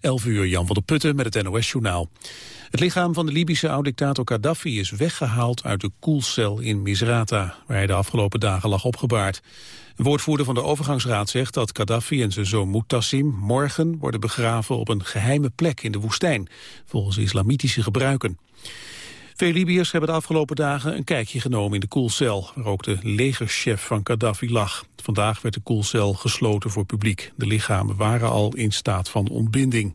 11 uur Jan van der Putten met het NOS-journaal. Het lichaam van de Libische oud-dictator Gaddafi is weggehaald uit de koelcel in Misrata, waar hij de afgelopen dagen lag opgebaard. Een woordvoerder van de overgangsraad zegt dat Gaddafi en zijn zoon Mutassim morgen worden begraven op een geheime plek in de woestijn, volgens islamitische gebruiken. Veel Libiërs hebben de afgelopen dagen een kijkje genomen in de koelcel, waar ook de legerchef van Gaddafi lag. Vandaag werd de koelcel gesloten voor publiek. De lichamen waren al in staat van ontbinding.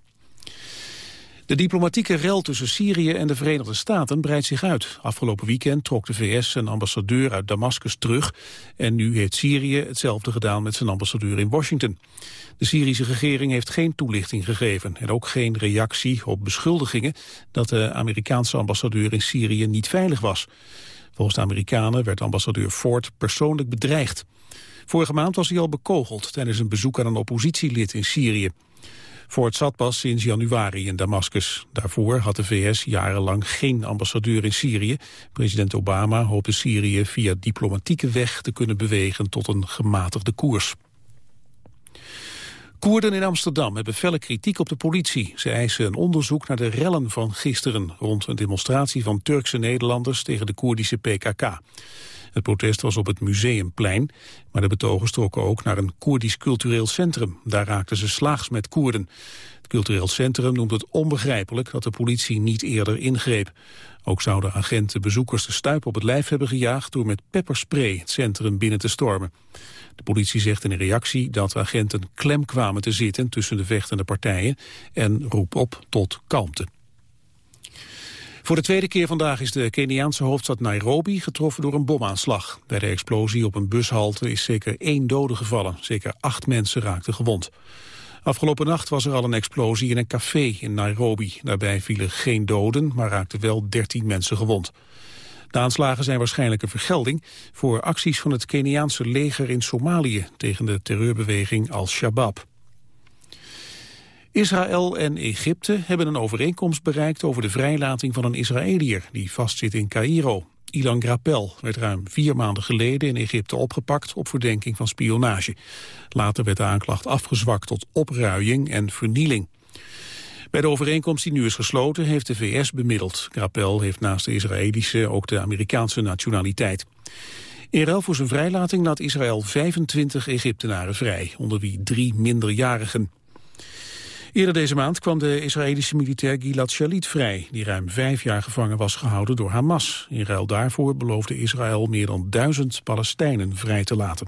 De diplomatieke rel tussen Syrië en de Verenigde Staten breidt zich uit. Afgelopen weekend trok de VS zijn ambassadeur uit Damascus terug... en nu heeft Syrië hetzelfde gedaan met zijn ambassadeur in Washington. De Syrische regering heeft geen toelichting gegeven... en ook geen reactie op beschuldigingen dat de Amerikaanse ambassadeur in Syrië niet veilig was. Volgens de Amerikanen werd ambassadeur Ford persoonlijk bedreigd. Vorige maand was hij al bekogeld tijdens een bezoek aan een oppositielid in Syrië. Ford zat pas sinds januari in Damascus. Daarvoor had de VS jarenlang geen ambassadeur in Syrië. President Obama hoopte Syrië via diplomatieke weg te kunnen bewegen tot een gematigde koers. Koerden in Amsterdam hebben felle kritiek op de politie. Ze eisen een onderzoek naar de rellen van gisteren... rond een demonstratie van Turkse Nederlanders tegen de Koerdische PKK. Het protest was op het Museumplein, maar de betogers trokken ook naar een Koerdisch cultureel centrum. Daar raakten ze slaags met Koerden. Het cultureel centrum noemt het onbegrijpelijk dat de politie niet eerder ingreep. Ook zouden agenten bezoekers de stuip op het lijf hebben gejaagd door met pepperspray het centrum binnen te stormen. De politie zegt in een reactie dat agenten klem kwamen te zitten tussen de vechtende partijen en roept op tot kalmte. Voor de tweede keer vandaag is de Keniaanse hoofdstad Nairobi getroffen door een bomaanslag. Bij de explosie op een bushalte is zeker één dode gevallen. Zeker acht mensen raakten gewond. Afgelopen nacht was er al een explosie in een café in Nairobi. Daarbij vielen geen doden, maar raakten wel dertien mensen gewond. De aanslagen zijn waarschijnlijk een vergelding voor acties van het Keniaanse leger in Somalië tegen de terreurbeweging Al-Shabaab. Israël en Egypte hebben een overeenkomst bereikt over de vrijlating van een Israëliër die vastzit in Cairo. Ilan Grapel werd ruim vier maanden geleden in Egypte opgepakt op verdenking van spionage. Later werd de aanklacht afgezwakt tot opruiing en vernieling. Bij de overeenkomst die nu is gesloten heeft de VS bemiddeld. Grapel heeft naast de Israëlische ook de Amerikaanse nationaliteit. In ruil voor zijn vrijlating laat Israël 25 Egyptenaren vrij, onder wie drie minderjarigen. Eerder deze maand kwam de Israëlische militair Gilad Shalit vrij... die ruim vijf jaar gevangen was gehouden door Hamas. In ruil daarvoor beloofde Israël meer dan duizend Palestijnen vrij te laten.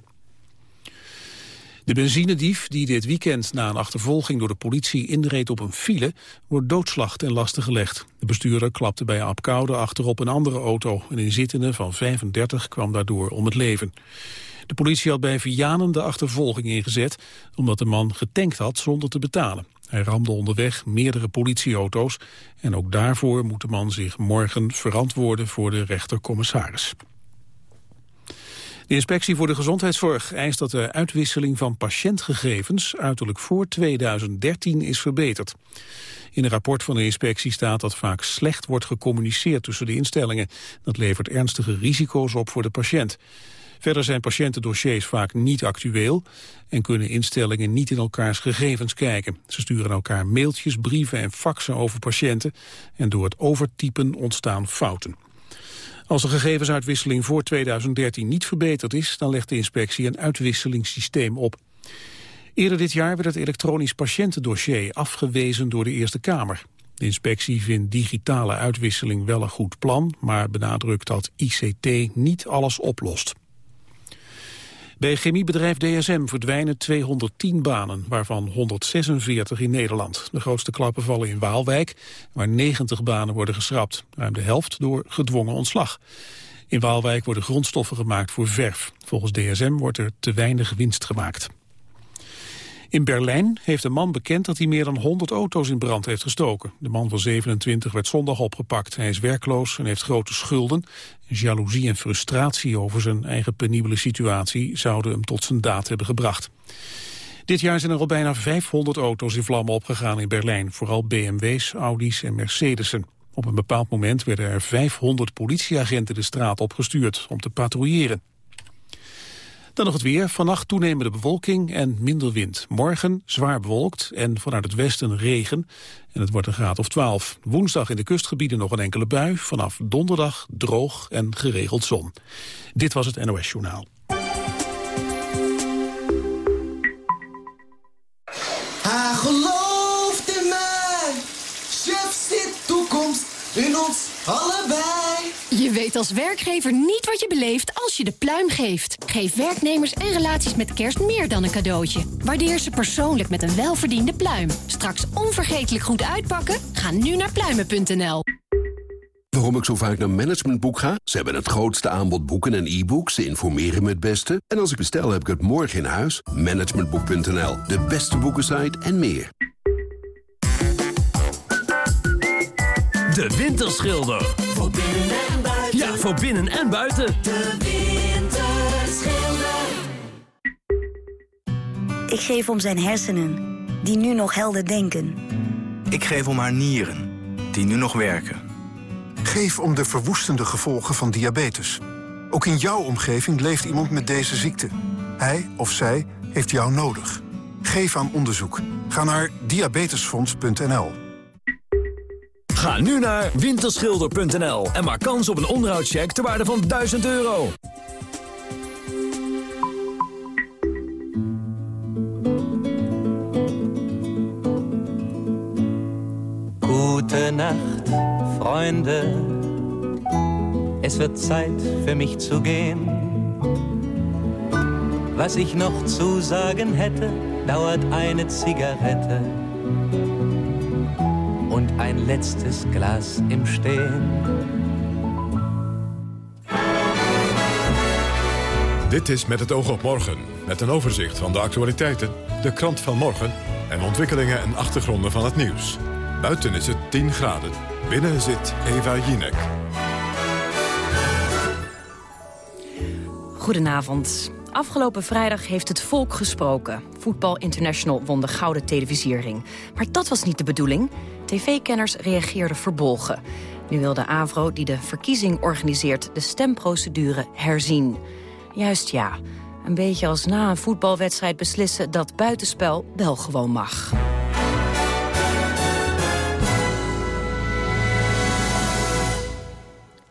De benzinedief die dit weekend na een achtervolging door de politie inreed op een file, wordt doodslag ten laste gelegd. De bestuurder klapte bij Apkoude achterop een andere auto. Een inzittende van 35 kwam daardoor om het leven. De politie had bij Vianen de achtervolging ingezet, omdat de man getankt had zonder te betalen. Hij ramde onderweg meerdere politieauto's en ook daarvoor moet de man zich morgen verantwoorden voor de rechtercommissaris. De inspectie voor de gezondheidszorg eist dat de uitwisseling van patiëntgegevens uiterlijk voor 2013 is verbeterd. In een rapport van de inspectie staat dat vaak slecht wordt gecommuniceerd tussen de instellingen. Dat levert ernstige risico's op voor de patiënt. Verder zijn patiëntendossiers vaak niet actueel en kunnen instellingen niet in elkaars gegevens kijken. Ze sturen elkaar mailtjes, brieven en faxen over patiënten en door het overtypen ontstaan fouten. Als de gegevensuitwisseling voor 2013 niet verbeterd is, dan legt de inspectie een uitwisselingssysteem op. Eerder dit jaar werd het elektronisch patiëntendossier afgewezen door de Eerste Kamer. De inspectie vindt digitale uitwisseling wel een goed plan, maar benadrukt dat ICT niet alles oplost. Bij chemiebedrijf DSM verdwijnen 210 banen, waarvan 146 in Nederland. De grootste klappen vallen in Waalwijk, waar 90 banen worden geschrapt. Ruim de helft door gedwongen ontslag. In Waalwijk worden grondstoffen gemaakt voor verf. Volgens DSM wordt er te weinig winst gemaakt. In Berlijn heeft een man bekend dat hij meer dan 100 auto's in brand heeft gestoken. De man van 27 werd zondag opgepakt. Hij is werkloos en heeft grote schulden. Jaloezie en frustratie over zijn eigen penibele situatie zouden hem tot zijn daad hebben gebracht. Dit jaar zijn er al bijna 500 auto's in vlammen opgegaan in Berlijn. Vooral BMW's, Audi's en Mercedes'en. Op een bepaald moment werden er 500 politieagenten de straat opgestuurd om te patrouilleren. Dan nog het weer. Vannacht toenemende bewolking en minder wind. Morgen zwaar bewolkt en vanuit het westen regen. En het wordt een graad of 12. Woensdag in de kustgebieden nog een enkele bui. Vanaf donderdag droog en geregeld zon. Dit was het NOS Journaal. Hij gelooft in mij. Chef zit toekomst in ons allebei. Je weet als werkgever niet wat je beleeft als je de pluim geeft. Geef werknemers en relaties met kerst meer dan een cadeautje. Waardeer ze persoonlijk met een welverdiende pluim. Straks onvergetelijk goed uitpakken? Ga nu naar pluimen.nl. Waarom ik zo vaak naar Managementboek ga? Ze hebben het grootste aanbod boeken en e-books. Ze informeren me het beste. En als ik bestel, heb ik het morgen in huis. Managementboek.nl, de beste boekensite en meer. De Winterschilder. Voor binnen voor binnen en buiten. De Winterschilder. Ik geef om zijn hersenen, die nu nog helder denken. Ik geef om haar nieren, die nu nog werken. Geef om de verwoestende gevolgen van diabetes. Ook in jouw omgeving leeft iemand met deze ziekte. Hij of zij heeft jou nodig. Geef aan onderzoek. Ga naar diabetesfonds.nl. Ga nu naar winterschilder.nl en maak kans op een onderhoudscheck ter waarde van 1000 euro. Nacht, Freunde. Es wird Zeit für mich zu gehen. Was ich noch zu sagen hätte, dauert eine Zigarette ein letztes Glas im Stehen. Dit is Met het oog op morgen, met een overzicht van de actualiteiten, de krant van morgen en ontwikkelingen en achtergronden van het nieuws. Buiten is het 10 graden. Binnen zit Eva Jinek. Goedenavond. Afgelopen vrijdag heeft het volk gesproken. Voetbal International won de gouden televisiering. Maar dat was niet de bedoeling. TV-kenners reageerden verbolgen. Nu wil de AVRO, die de verkiezing organiseert, de stemprocedure herzien. Juist ja. Een beetje als na een voetbalwedstrijd beslissen dat buitenspel wel gewoon mag.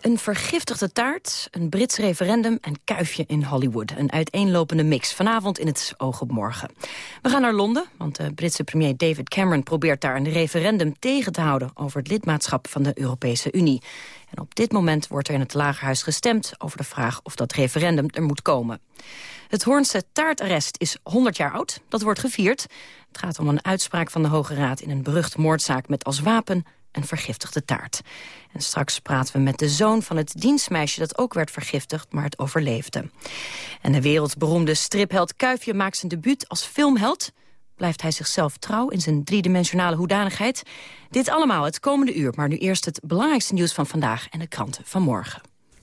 Een vergiftigde taart, een Brits referendum en kuifje in Hollywood. Een uiteenlopende mix. Vanavond in het Oog op Morgen. We gaan naar Londen, want de Britse premier David Cameron... probeert daar een referendum tegen te houden... over het lidmaatschap van de Europese Unie. En op dit moment wordt er in het Lagerhuis gestemd... over de vraag of dat referendum er moet komen. Het Hoornse taartarrest is 100 jaar oud. Dat wordt gevierd. Het gaat om een uitspraak van de Hoge Raad... in een beruchte moordzaak met als wapen een vergiftigde taart. En straks praten we met de zoon van het dienstmeisje... dat ook werd vergiftigd, maar het overleefde. En de wereldberoemde stripheld Kuifje maakt zijn debuut als filmheld. Blijft hij zichzelf trouw in zijn driedimensionale hoedanigheid? Dit allemaal het komende uur, maar nu eerst het belangrijkste nieuws van vandaag... en de kranten van morgen.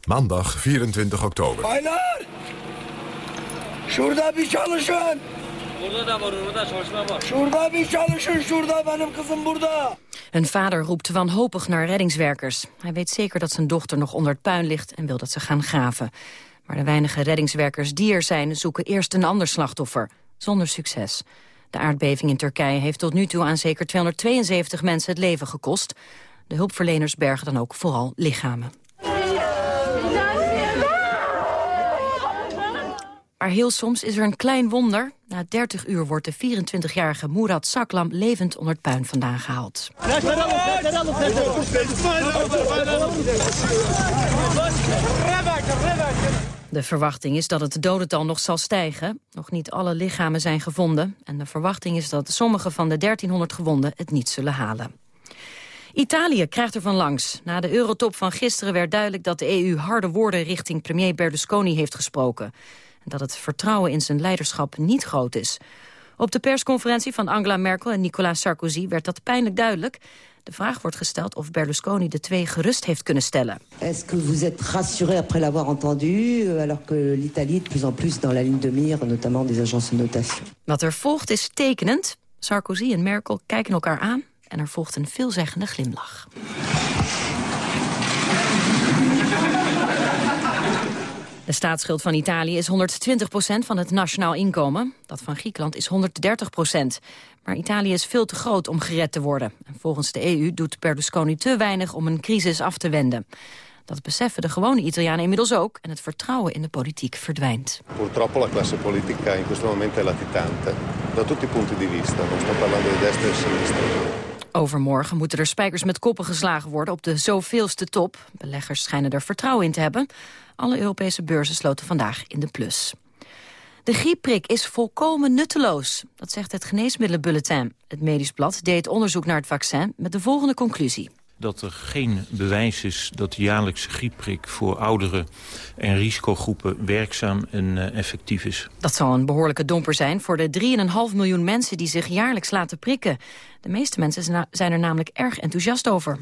Maandag 24 oktober. Aylar! Şurada bir çalışın! Burada da var, orada çalışma var. Şurada bir çalışın, şurada benim kızım burada. Een vader roept wanhopig naar reddingswerkers. Hij weet zeker dat zijn dochter nog onder het puin ligt en wil dat ze gaan graven. Maar de weinige reddingswerkers die er zijn zoeken eerst een ander slachtoffer. Zonder succes. De aardbeving in Turkije heeft tot nu toe aan zeker 272 mensen het leven gekost. De hulpverleners bergen dan ook vooral lichamen. Maar heel soms is er een klein wonder. Na 30 uur wordt de 24-jarige Murat Saklam levend onder het puin vandaan gehaald. De verwachting is dat het dodental nog zal stijgen. Nog niet alle lichamen zijn gevonden. En de verwachting is dat sommige van de 1300 gewonden het niet zullen halen. Italië krijgt er van langs. Na de eurotop van gisteren werd duidelijk dat de EU harde woorden richting premier Berlusconi heeft gesproken. En dat het vertrouwen in zijn leiderschap niet groot is. Op de persconferentie van Angela Merkel en Nicolas Sarkozy werd dat pijnlijk duidelijk. De vraag wordt gesteld of Berlusconi de twee gerust heeft kunnen stellen. Est-ce que vous êtes rassuré après l'avoir entendu, alors que l'Italie de plus en plus dans la ligne de mire, notamment des agences de notation? Wat er volgt is tekenend. Sarkozy en Merkel kijken elkaar aan en er volgt een veelzeggende glimlach. De staatsschuld van Italië is 120% van het nationaal inkomen. Dat van Griekenland is 130% Maar Italië is veel te groot om gered te worden. En volgens de EU doet Berlusconi te weinig om een crisis af te wenden. Dat beseffen de gewone Italianen inmiddels ook... en het vertrouwen in de politiek verdwijnt. Purtroppo la classe politica in questo momento è latitante. Da tutti i punti di vista. Non sto parlando di destra e sinistra. Overmorgen moeten er spijkers met koppen geslagen worden op de zoveelste top. Beleggers schijnen er vertrouwen in te hebben. Alle Europese beurzen sloten vandaag in de plus. De griepprik is volkomen nutteloos, dat zegt het Geneesmiddelenbulletin. Het Medisch Blad deed onderzoek naar het vaccin met de volgende conclusie dat er geen bewijs is dat de jaarlijkse griepprik voor ouderen en risicogroepen werkzaam en uh, effectief is. Dat zal een behoorlijke domper zijn voor de 3,5 miljoen mensen die zich jaarlijks laten prikken. De meeste mensen zijn er namelijk erg enthousiast over.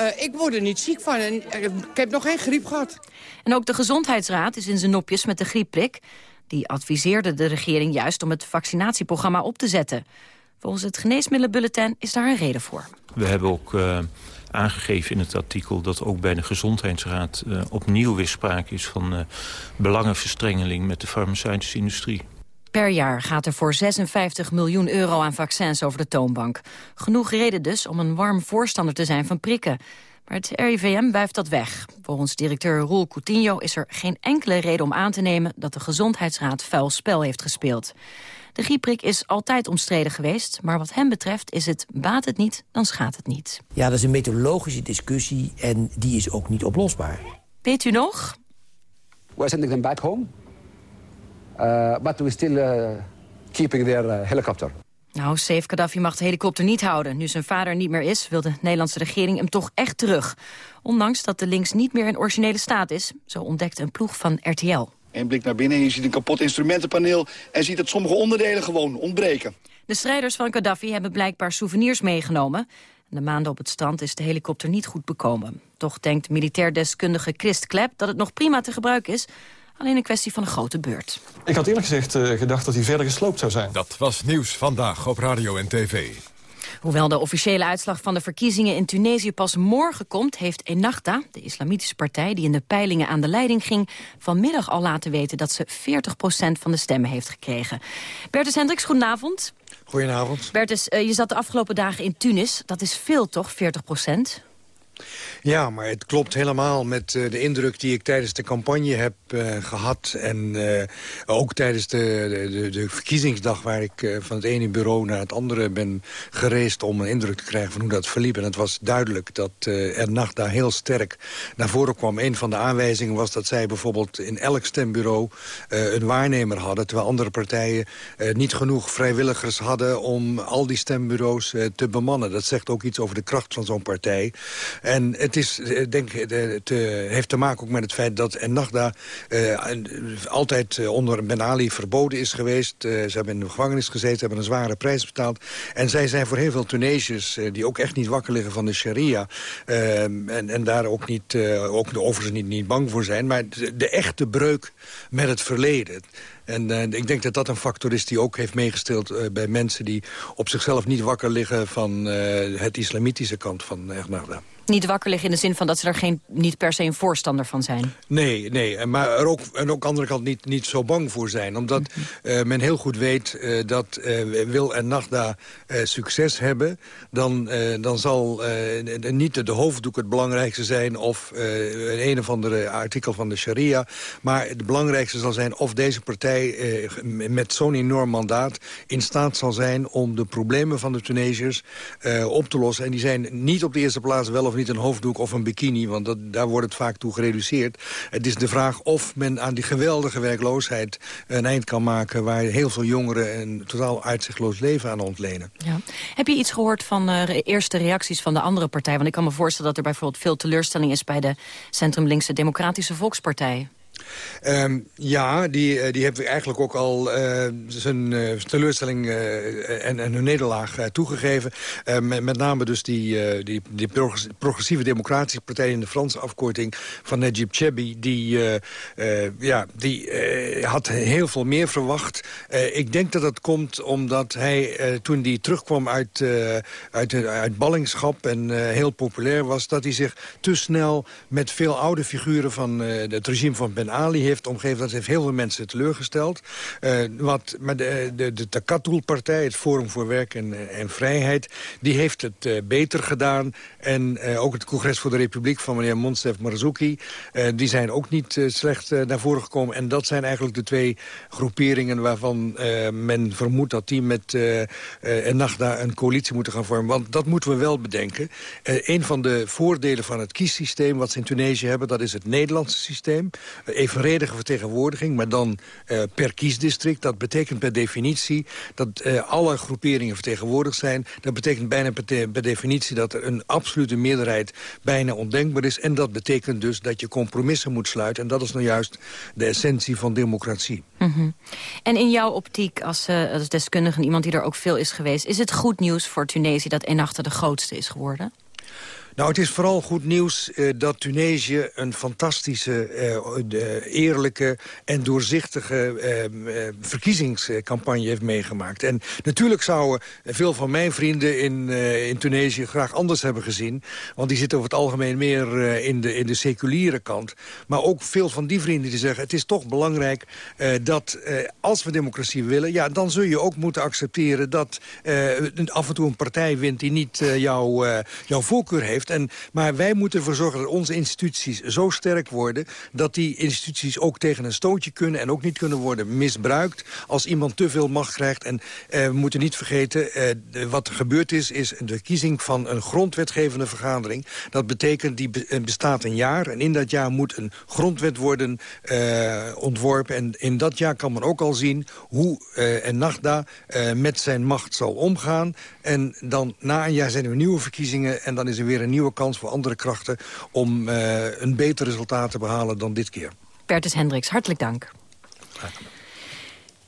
Uh, ik word er niet ziek van en ik heb nog geen griep gehad. En ook de Gezondheidsraad is in zijn nopjes met de griepprik. Die adviseerde de regering juist om het vaccinatieprogramma op te zetten. Volgens het Geneesmiddelenbulletin is daar een reden voor. We hebben ook uh, aangegeven in het artikel dat ook bij de Gezondheidsraad uh, opnieuw weer sprake is van uh, belangenverstrengeling met de farmaceutische industrie. Per jaar gaat er voor 56 miljoen euro aan vaccins over de toonbank. Genoeg reden dus om een warm voorstander te zijn van prikken. Maar het RIVM wuift dat weg. Volgens directeur Roel Coutinho is er geen enkele reden om aan te nemen... dat de Gezondheidsraad vuil spel heeft gespeeld. De griepprik is altijd omstreden geweest, maar wat hem betreft is het baat het niet, dan schaadt het niet. Ja, dat is een methodologische discussie en die is ook niet oplosbaar. Weet u nog? We're sending them back home, uh, but we're still uh, keeping their uh, helicopter. Nou, Saif Gaddafi mag de helikopter niet houden. Nu zijn vader niet meer is, wil de Nederlandse regering hem toch echt terug. Ondanks dat de links niet meer in originele staat is, zo ontdekte een ploeg van RTL. Een blik naar binnen en je ziet een kapot instrumentenpaneel... en ziet dat sommige onderdelen gewoon ontbreken. De strijders van Gaddafi hebben blijkbaar souvenirs meegenomen. De maanden op het strand is de helikopter niet goed bekomen. Toch denkt militair deskundige Christ Klep dat het nog prima te gebruiken is... alleen een kwestie van een grote beurt. Ik had eerlijk gezegd uh, gedacht dat hij verder gesloopt zou zijn. Dat was nieuws vandaag op radio en tv. Hoewel de officiële uitslag van de verkiezingen in Tunesië pas morgen komt... heeft Ennahda, de islamitische partij die in de peilingen aan de leiding ging... vanmiddag al laten weten dat ze 40% van de stemmen heeft gekregen. Bertus Hendricks, goedenavond. Goedenavond. Bertus, uh, je zat de afgelopen dagen in Tunis. Dat is veel toch, 40 ja, maar het klopt helemaal met uh, de indruk die ik tijdens de campagne heb uh, gehad. En uh, ook tijdens de, de, de, verkiezingsdag waar ik van het ene bureau naar het andere ben gereisd... om een indruk te krijgen van hoe dat verliep. En het was duidelijk dat er nacht daar heel sterk naar voren kwam. Een van de aanwijzingen was dat zij bijvoorbeeld in elk stembureau een waarnemer hadden. Terwijl andere partijen niet genoeg vrijwilligers hadden om al die stembureaus te bemannen. Dat zegt ook iets over de kracht van zo'n partij. En het is, eh, denk, het heeft te maken ook met het feit dat Ennahda uh, altijd eh, onder Ben Ali verboden is geweest. Ze hebben in de gevangenis gezeten, hebben een zware prijs betaald. En zij zijn voor heel veel Tunesiërs, die ook echt niet wakker liggen van de sharia... en, en daar ook, niet, ook overigens niet, niet bang voor zijn... maar de, echte breuk met het verleden... En ik denk dat dat een factor is die ook heeft meegesteld bij mensen... die op zichzelf niet wakker liggen van uh, het islamitische kant van Ernada niet wakker liggen in de zin van dat ze er geen, niet per se een voorstander van zijn. Nee, nee maar er ook, en ook aan de andere kant niet, niet zo bang voor zijn. Omdat uh, men heel goed weet uh, dat uh, Wil en Nagda succes hebben... dan, dan zal niet de hoofddoek het belangrijkste zijn... of een een of andere artikel van de sharia. Maar het belangrijkste zal zijn of deze partij met zo'n enorm mandaat... in staat zal zijn om de problemen van de Tunesiërs op te lossen. En die zijn niet op de eerste plaats wel of niet een hoofddoek of een bikini, want dat, daar wordt het vaak toe gereduceerd. Het is de vraag of men aan die geweldige werkloosheid een eind kan maken... waar heel veel jongeren een totaal uitzichtloos leven aan ontlenen. Ja. Heb je iets gehoord van uh, eerste reacties van de andere partij? Want ik kan me voorstellen dat er bijvoorbeeld veel teleurstelling is... bij de centrum-linkse Democratische Volkspartij. Um, ja, die, eh, die hebben eigenlijk ook al uh, zijn uh, teleurstelling en, en hun nederlaag toegegeven. Met, met, name dus die, die, die progressieve democratische partij in de Franse afkorting van Najib Chebi. Die, ja, die had heel veel meer verwacht. ik denk dat dat komt omdat hij toen hij terugkwam uit, uit, uit ballingschap en heel populair was... dat hij zich te snel met veel oude figuren van het regime van Ben Ali heeft omgeven. Dat heeft heel veel mensen teleurgesteld. Uh, wat, maar de, de, de Takatul-partij, het Forum voor Werk en, en Vrijheid... die heeft het uh, beter gedaan. En uh, ook het Congres voor de Republiek van meneer Monsef Marzouki... die zijn ook niet slecht naar voren gekomen. En dat zijn eigenlijk de twee groeperingen... waarvan men vermoedt dat die met Ennahda een coalitie moeten gaan vormen. Want dat moeten we wel bedenken. een van de voordelen van het kiessysteem wat ze in Tunesië hebben... dat is het Nederlandse systeem. Evenredige vertegenwoordiging, maar dan uh, per kiesdistrict. Dat betekent per definitie dat uh, alle groeperingen vertegenwoordigd zijn. Dat betekent bijna per, per, definitie dat er een absolute meerderheid bijna ondenkbaar is. En dat betekent dus dat je compromissen moet sluiten. En dat is nou juist de essentie van democratie. -hmm. En in jouw optiek, als, uh, als deskundige, iemand die er ook veel is geweest... is het goed nieuws voor Tunesië dat Ennachter de grootste is geworden? Nou, het is vooral goed nieuws uh, dat Tunesië een fantastische, uh, eerlijke en doorzichtige uh, verkiezingscampagne heeft meegemaakt. En natuurlijk zouden veel van mijn vrienden in, in Tunesië graag anders hebben gezien. Want die zitten over het algemeen meer in, de, in de seculiere kant. Maar ook veel van die vrienden die zeggen... het is toch belangrijk dat als we democratie willen... ja, dan zul je ook moeten accepteren dat af en toe een partij wint... die niet jouw jouw voorkeur heeft en, maar wij moeten ervoor zorgen dat onze instituties zo sterk worden... dat die instituties ook tegen een stootje kunnen... en ook niet kunnen worden misbruikt als iemand te veel macht krijgt. En eh, we moeten niet vergeten, eh, wat er gebeurd is... is de kiezing van een grondwetgevende vergadering. Dat betekent, die be bestaat een jaar. En in dat jaar moet een grondwet worden uh, ontworpen. En in dat jaar kan men ook al zien hoe uh, Ennahda uh, met zijn macht zal omgaan. En dan na een jaar zijn er nieuwe verkiezingen... en dan is er weer een nieuwe kans voor andere krachten... om uh, een beter resultaat te behalen dan dit keer. Bertus Hendricks, hartelijk dank.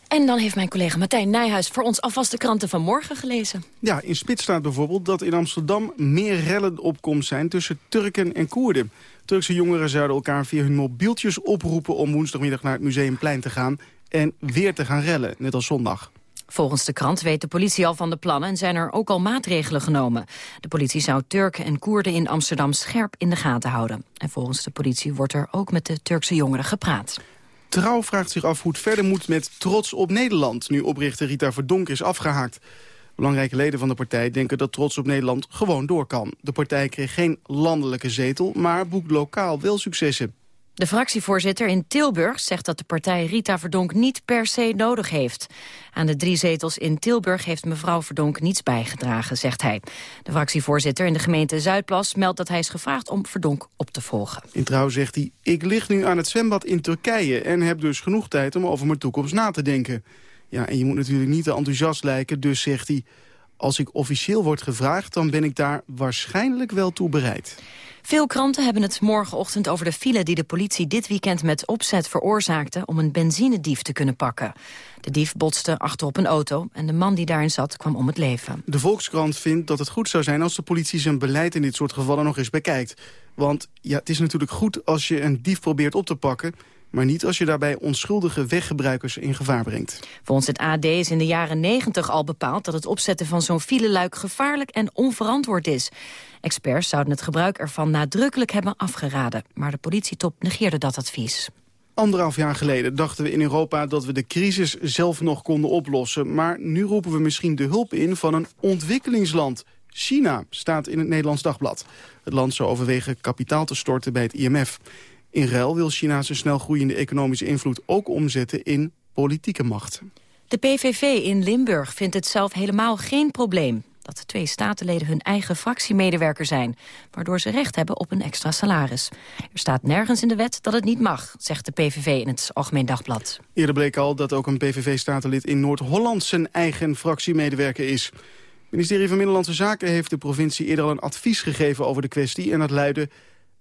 En dan heeft mijn collega Martijn Nijhuis voor ons alvast de kranten van morgen gelezen. Ja, in Spits staat bijvoorbeeld dat in Amsterdam meer rellen opkomst zijn tussen Turken en Koerden. Turkse jongeren zouden elkaar via hun mobieltjes oproepen om woensdagmiddag naar het Museumplein te gaan en weer te gaan rellen, net als zondag. Volgens de krant weet de politie al van de plannen en zijn er ook al maatregelen genomen. De politie zou Turken en Koerden in Amsterdam scherp in de gaten houden. En volgens de politie wordt er ook met de Turkse jongeren gepraat. Trouw vraagt zich af hoe het verder moet met Trots op Nederland... nu oprichter Rita Verdonk is afgehaakt. Belangrijke leden van de partij denken dat Trots op Nederland gewoon door kan. De partij kreeg geen landelijke zetel, maar boekt lokaal wel successen. De fractievoorzitter in Tilburg zegt dat de partij Rita Verdonk niet per se nodig heeft. Aan de drie zetels in Tilburg heeft mevrouw Verdonk niets bijgedragen, zegt hij. De fractievoorzitter in de gemeente Zuidplas meldt dat hij is gevraagd om Verdonk op te volgen. In trouw zegt hij, ik lig nu aan het zwembad in Turkije en heb dus genoeg tijd om over mijn toekomst na te denken. Ja, en je moet natuurlijk niet te enthousiast lijken, dus zegt hij, als ik officieel word gevraagd, dan ben ik daar waarschijnlijk wel toe bereid. Veel kranten hebben het morgenochtend over de file die de politie dit weekend met opzet veroorzaakte om een benzinedief te kunnen pakken. De dief botste achterop een auto en de man die daarin zat kwam om het leven. De Volkskrant vindt dat het goed zou zijn als de politie zijn beleid in dit soort gevallen nog eens bekijkt. Want ja, het is natuurlijk goed als je een dief probeert op te pakken maar niet als je daarbij onschuldige weggebruikers in gevaar brengt. Volgens het AD is in de jaren 90 al bepaald dat het opzetten van zo'n fileluik gevaarlijk en onverantwoord is. Experts zouden het gebruik ervan nadrukkelijk hebben afgeraden, maar de politietop negeerde dat advies. Anderhalf jaar geleden dachten we in Europa dat we de crisis zelf nog konden oplossen. Maar nu roepen we misschien de hulp in van een ontwikkelingsland. China staat in het Nederlands Dagblad. Het land zou overwegen kapitaal te storten bij het IMF. In ruil wil China zijn snel groeiende economische invloed ook omzetten in politieke macht. De PVV in Limburg vindt het zelf helemaal geen probleem dat de twee statenleden hun eigen fractiemedewerker zijn... waardoor ze recht hebben op een extra salaris. Er staat nergens in de wet dat het niet mag, zegt de PVV in het Algemeen Dagblad. Eerder bleek al dat ook een PVV-statenlid in Noord-Holland... zijn eigen fractiemedewerker is. Het ministerie van Binnenlandse Zaken heeft de provincie eerder al een advies gegeven over de kwestie... en dat luidde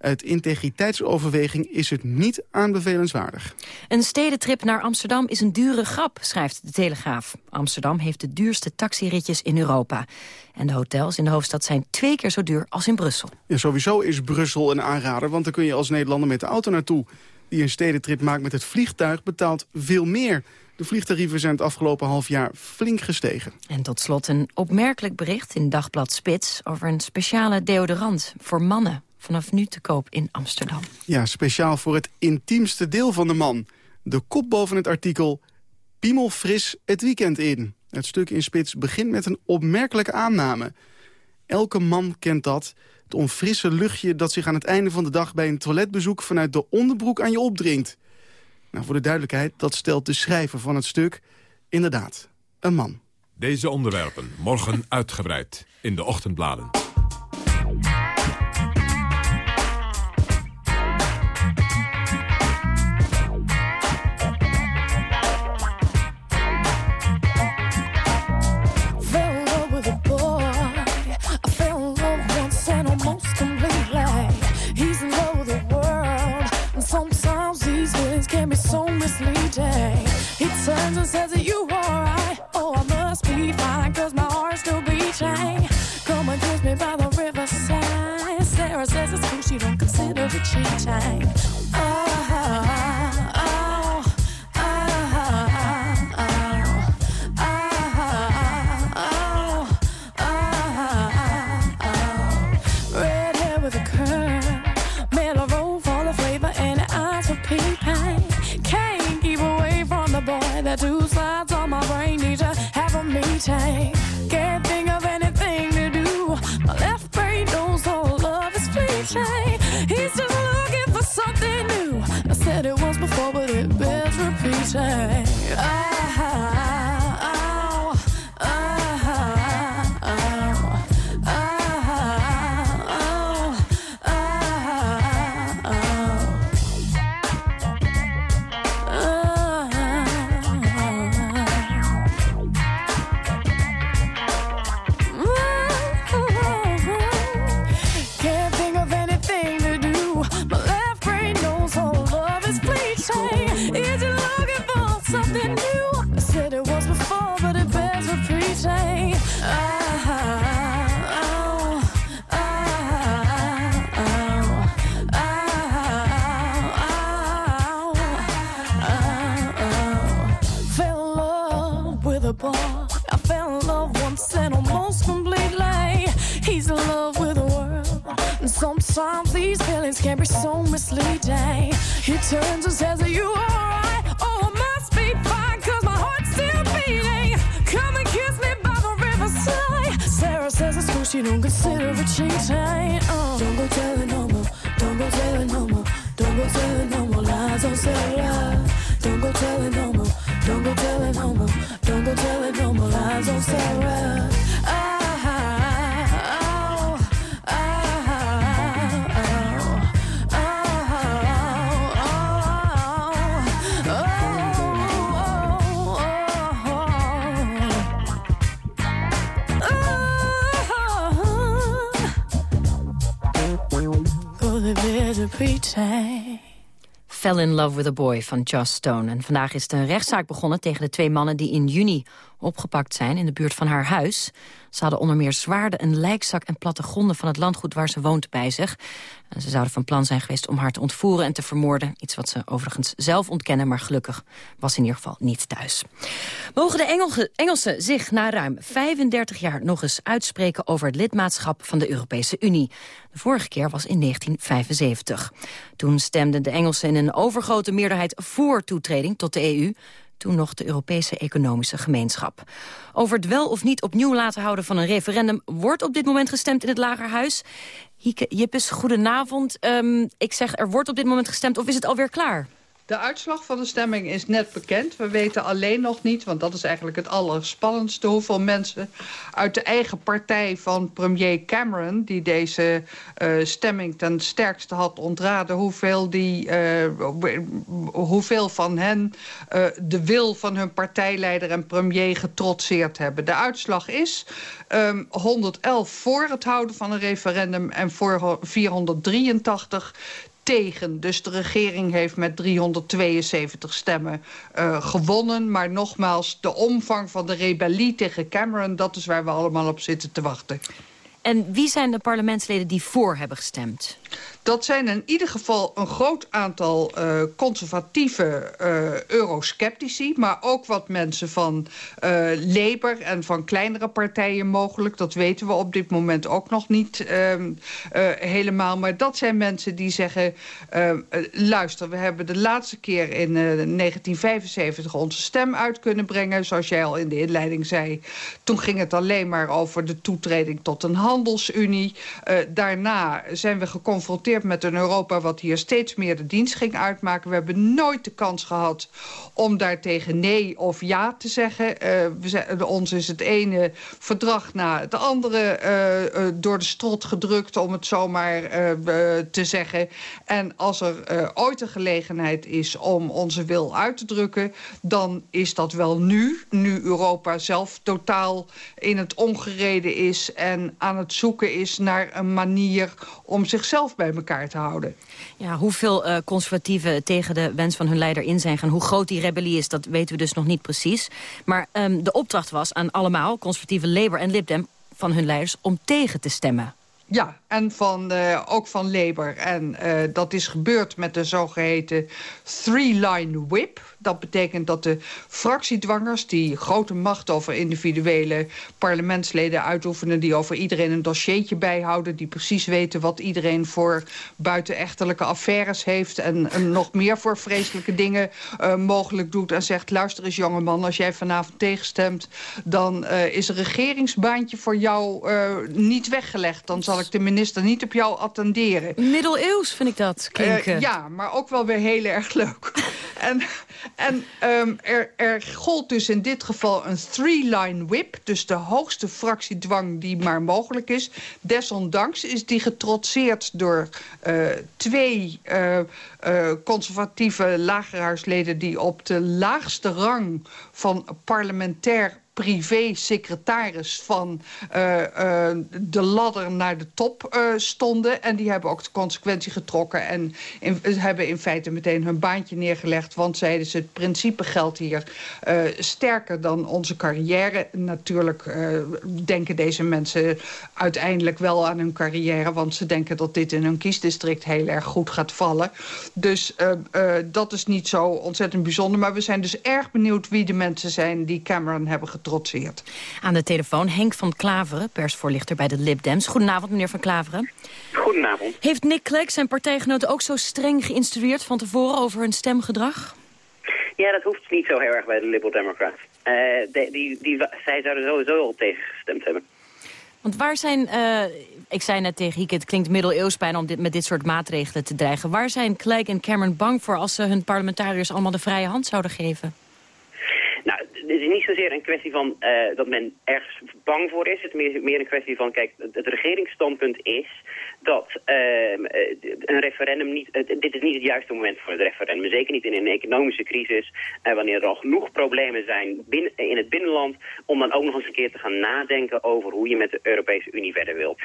uit integriteitsoverweging is het niet aanbevelenswaardig. Een stedentrip naar Amsterdam is een dure grap, schrijft de Telegraaf. Amsterdam heeft de duurste taxiritjes in Europa. En de hotels in de hoofdstad zijn twee keer zo duur als in Brussel. Ja, sowieso is Brussel een aanrader, want dan kun je als Nederlander met de auto naartoe. Die een stedentrip maakt met het vliegtuig betaalt veel meer... De vliegtarieven zijn het afgelopen half jaar flink gestegen. En tot slot een opmerkelijk bericht in Dagblad Spits... over een speciale deodorant voor mannen Vanaf nu te koop in Amsterdam. Ja, speciaal voor het intiemste deel van de man. De kop boven het artikel Piemel fris het weekend in. Het stuk in Spits begint met een opmerkelijke aanname. Elke man kent dat. Het onfrisse luchtje dat zich aan het einde van de dag... bij een toiletbezoek vanuit de onderbroek aan je opdringt. Nou, voor de duidelijkheid, dat stelt de schrijver van het stuk. Inderdaad, een man. Deze onderwerpen morgen uitgebreid in de ochtendbladen. Can be so misleading. He turns and says, Are you alright? Says it's cool, she don't consider it cheating. Uh. Don't go telling no more, don't go telling no more, don't go telling no more lies on Sarah. Don't go telling no more, don't go telling no more, don't go telling no more lies on Sarah. Ah, Fell in Love with a Boy van Joss Stone. En vandaag is er een rechtszaak begonnen tegen de twee mannen... die in juni opgepakt zijn in de buurt van haar huis. Ze hadden onder meer zwaarden, een lijkzak en plattegronden... van het landgoed waar ze woont bij zich. En ze zouden van plan zijn geweest om haar te ontvoeren en te vermoorden. Iets wat ze overigens zelf ontkennen, maar gelukkig was in ieder geval niet thuis. Mogen de Engelse, Engelsen zich na ruim 35 jaar nog eens uitspreken... over het lidmaatschap van de Europese Unie? De vorige keer was in 1975. Toen stemden de Engelsen in een overgrote meerderheid voor toetreding tot de EU toen nog de Europese Economische Gemeenschap. Over het wel of niet opnieuw laten houden van een referendum... wordt op dit moment gestemd in het Lagerhuis. Hieke Jippes, goedenavond. Um, ik zeg, er wordt op dit moment gestemd of is het alweer klaar? De uitslag van de stemming is net bekend. We weten alleen nog niet, want dat is eigenlijk het allerspannendste... hoeveel mensen uit de eigen partij van premier Cameron... die deze uh, stemming ten sterkste had ontraden... hoeveel, die, uh, hoeveel van hen uh, de wil van hun partijleider en premier getrotseerd hebben. De uitslag is um, 111 voor het houden van een referendum... en voor 483 tegen. Dus de regering heeft met 372 stemmen uh, gewonnen. Maar nogmaals, de omvang van de rebellie tegen Cameron... dat is waar we allemaal op zitten te wachten. En wie zijn de parlementsleden die voor hebben gestemd? Dat zijn in ieder geval een groot aantal uh, conservatieve uh, eurosceptici... maar ook wat mensen van uh, Labour en van kleinere partijen mogelijk. Dat weten we op dit moment ook nog niet helemaal. Maar dat zijn mensen die zeggen... luister, we hebben de laatste keer in 1975 onze stem uit kunnen brengen. Zoals jij al in de inleiding zei. Toen ging het alleen maar over de toetreding tot een handelsunie. daarna zijn we geconfronteerd met een Europa wat hier steeds meer de dienst ging uitmaken. We hebben nooit de kans gehad om daartegen nee of ja te zeggen. Uh, we ons is het ene verdrag na het andere uh, uh, door de strot gedrukt, om het zomaar te zeggen. En als er ooit een gelegenheid is om onze wil uit te drukken, dan is dat wel nu. Nu Europa zelf totaal in het ongereden is en aan het zoeken is naar een manier om zichzelf bij elkaar te houden. Ja, hoeveel uh, conservatieven tegen de wens van hun leider in zijn gaan... hoe groot die rebellie is, dat weten we dus nog niet precies. Maar um, de opdracht was aan allemaal, conservatieve Labour en Lib Dem... van hun leiders om tegen te stemmen. Ja, en van, uh, ook van Labour. En uh, dat is gebeurd met de zogeheten three-line whip. Dat betekent dat de fractiedwangers... die grote macht over individuele parlementsleden uitoefenen... die over iedereen een dossiertje bijhouden... die precies weten wat iedereen voor buitenechtelijke affaires heeft... en, en nog meer voor vreselijke dingen uh, mogelijk doet... en zegt, luister eens jongeman, als jij vanavond tegenstemt... dan is een regeringsbaantje voor jou niet weggelegd. Dan zal ik de minister niet op jou attenderen. Middeleeuws vind ik dat klinken. Uh, ja, maar ook wel weer heel erg leuk. en en um, er, er gold dus in dit geval een three-line whip. Dus de hoogste fractiedwang die maar mogelijk is. Desondanks is die getrotseerd door uh, twee uh, uh, conservatieve lagerhuisleden... die op de laagste rang van parlementair privé-secretaris van uh, uh, de ladder naar de top uh, stonden. En die hebben ook de consequentie getrokken. En hebben in feite meteen hun baantje neergelegd. Want zeiden ze, het principe geldt hier sterker dan onze carrière. Natuurlijk denken deze mensen uiteindelijk wel aan hun carrière. Want ze denken dat dit in hun kiesdistrict heel erg goed gaat vallen. Dus dat is niet zo ontzettend bijzonder. Maar we zijn dus erg benieuwd wie de mensen zijn die Cameron hebben getrokken getrotseerd. Aan de telefoon Henk van Klaveren, persvoorlichter bij de Lib Dems. Goedenavond, meneer van Klaveren. Goedenavond. Heeft Nick Clegg zijn partijgenoten ook zo streng geïnstrueerd van tevoren over hun stemgedrag? Ja, dat hoeft niet zo heel erg bij de Liberal Democrats. Uh, die, die, die, zij zouden sowieso al tegengestemd hebben. Want waar zijn, uh, ik zei net tegen Hieke, het klinkt middeleeuws bijna om dit, met dit soort maatregelen te dreigen. Waar zijn Clegg en Cameron bang voor als ze hun parlementariërs allemaal de vrije hand zouden geven? Het is niet zozeer een kwestie van uh, dat men ergens bang voor is. Het is meer, een kwestie van, kijk, het regeringsstandpunt is dat uh, een referendum niet... Dit is niet het juiste moment voor het referendum. Zeker niet in een economische crisis, wanneer er al genoeg problemen zijn binnen, in het binnenland... om dan ook nog eens een keer te gaan nadenken over hoe je met de Europese Unie verder wil.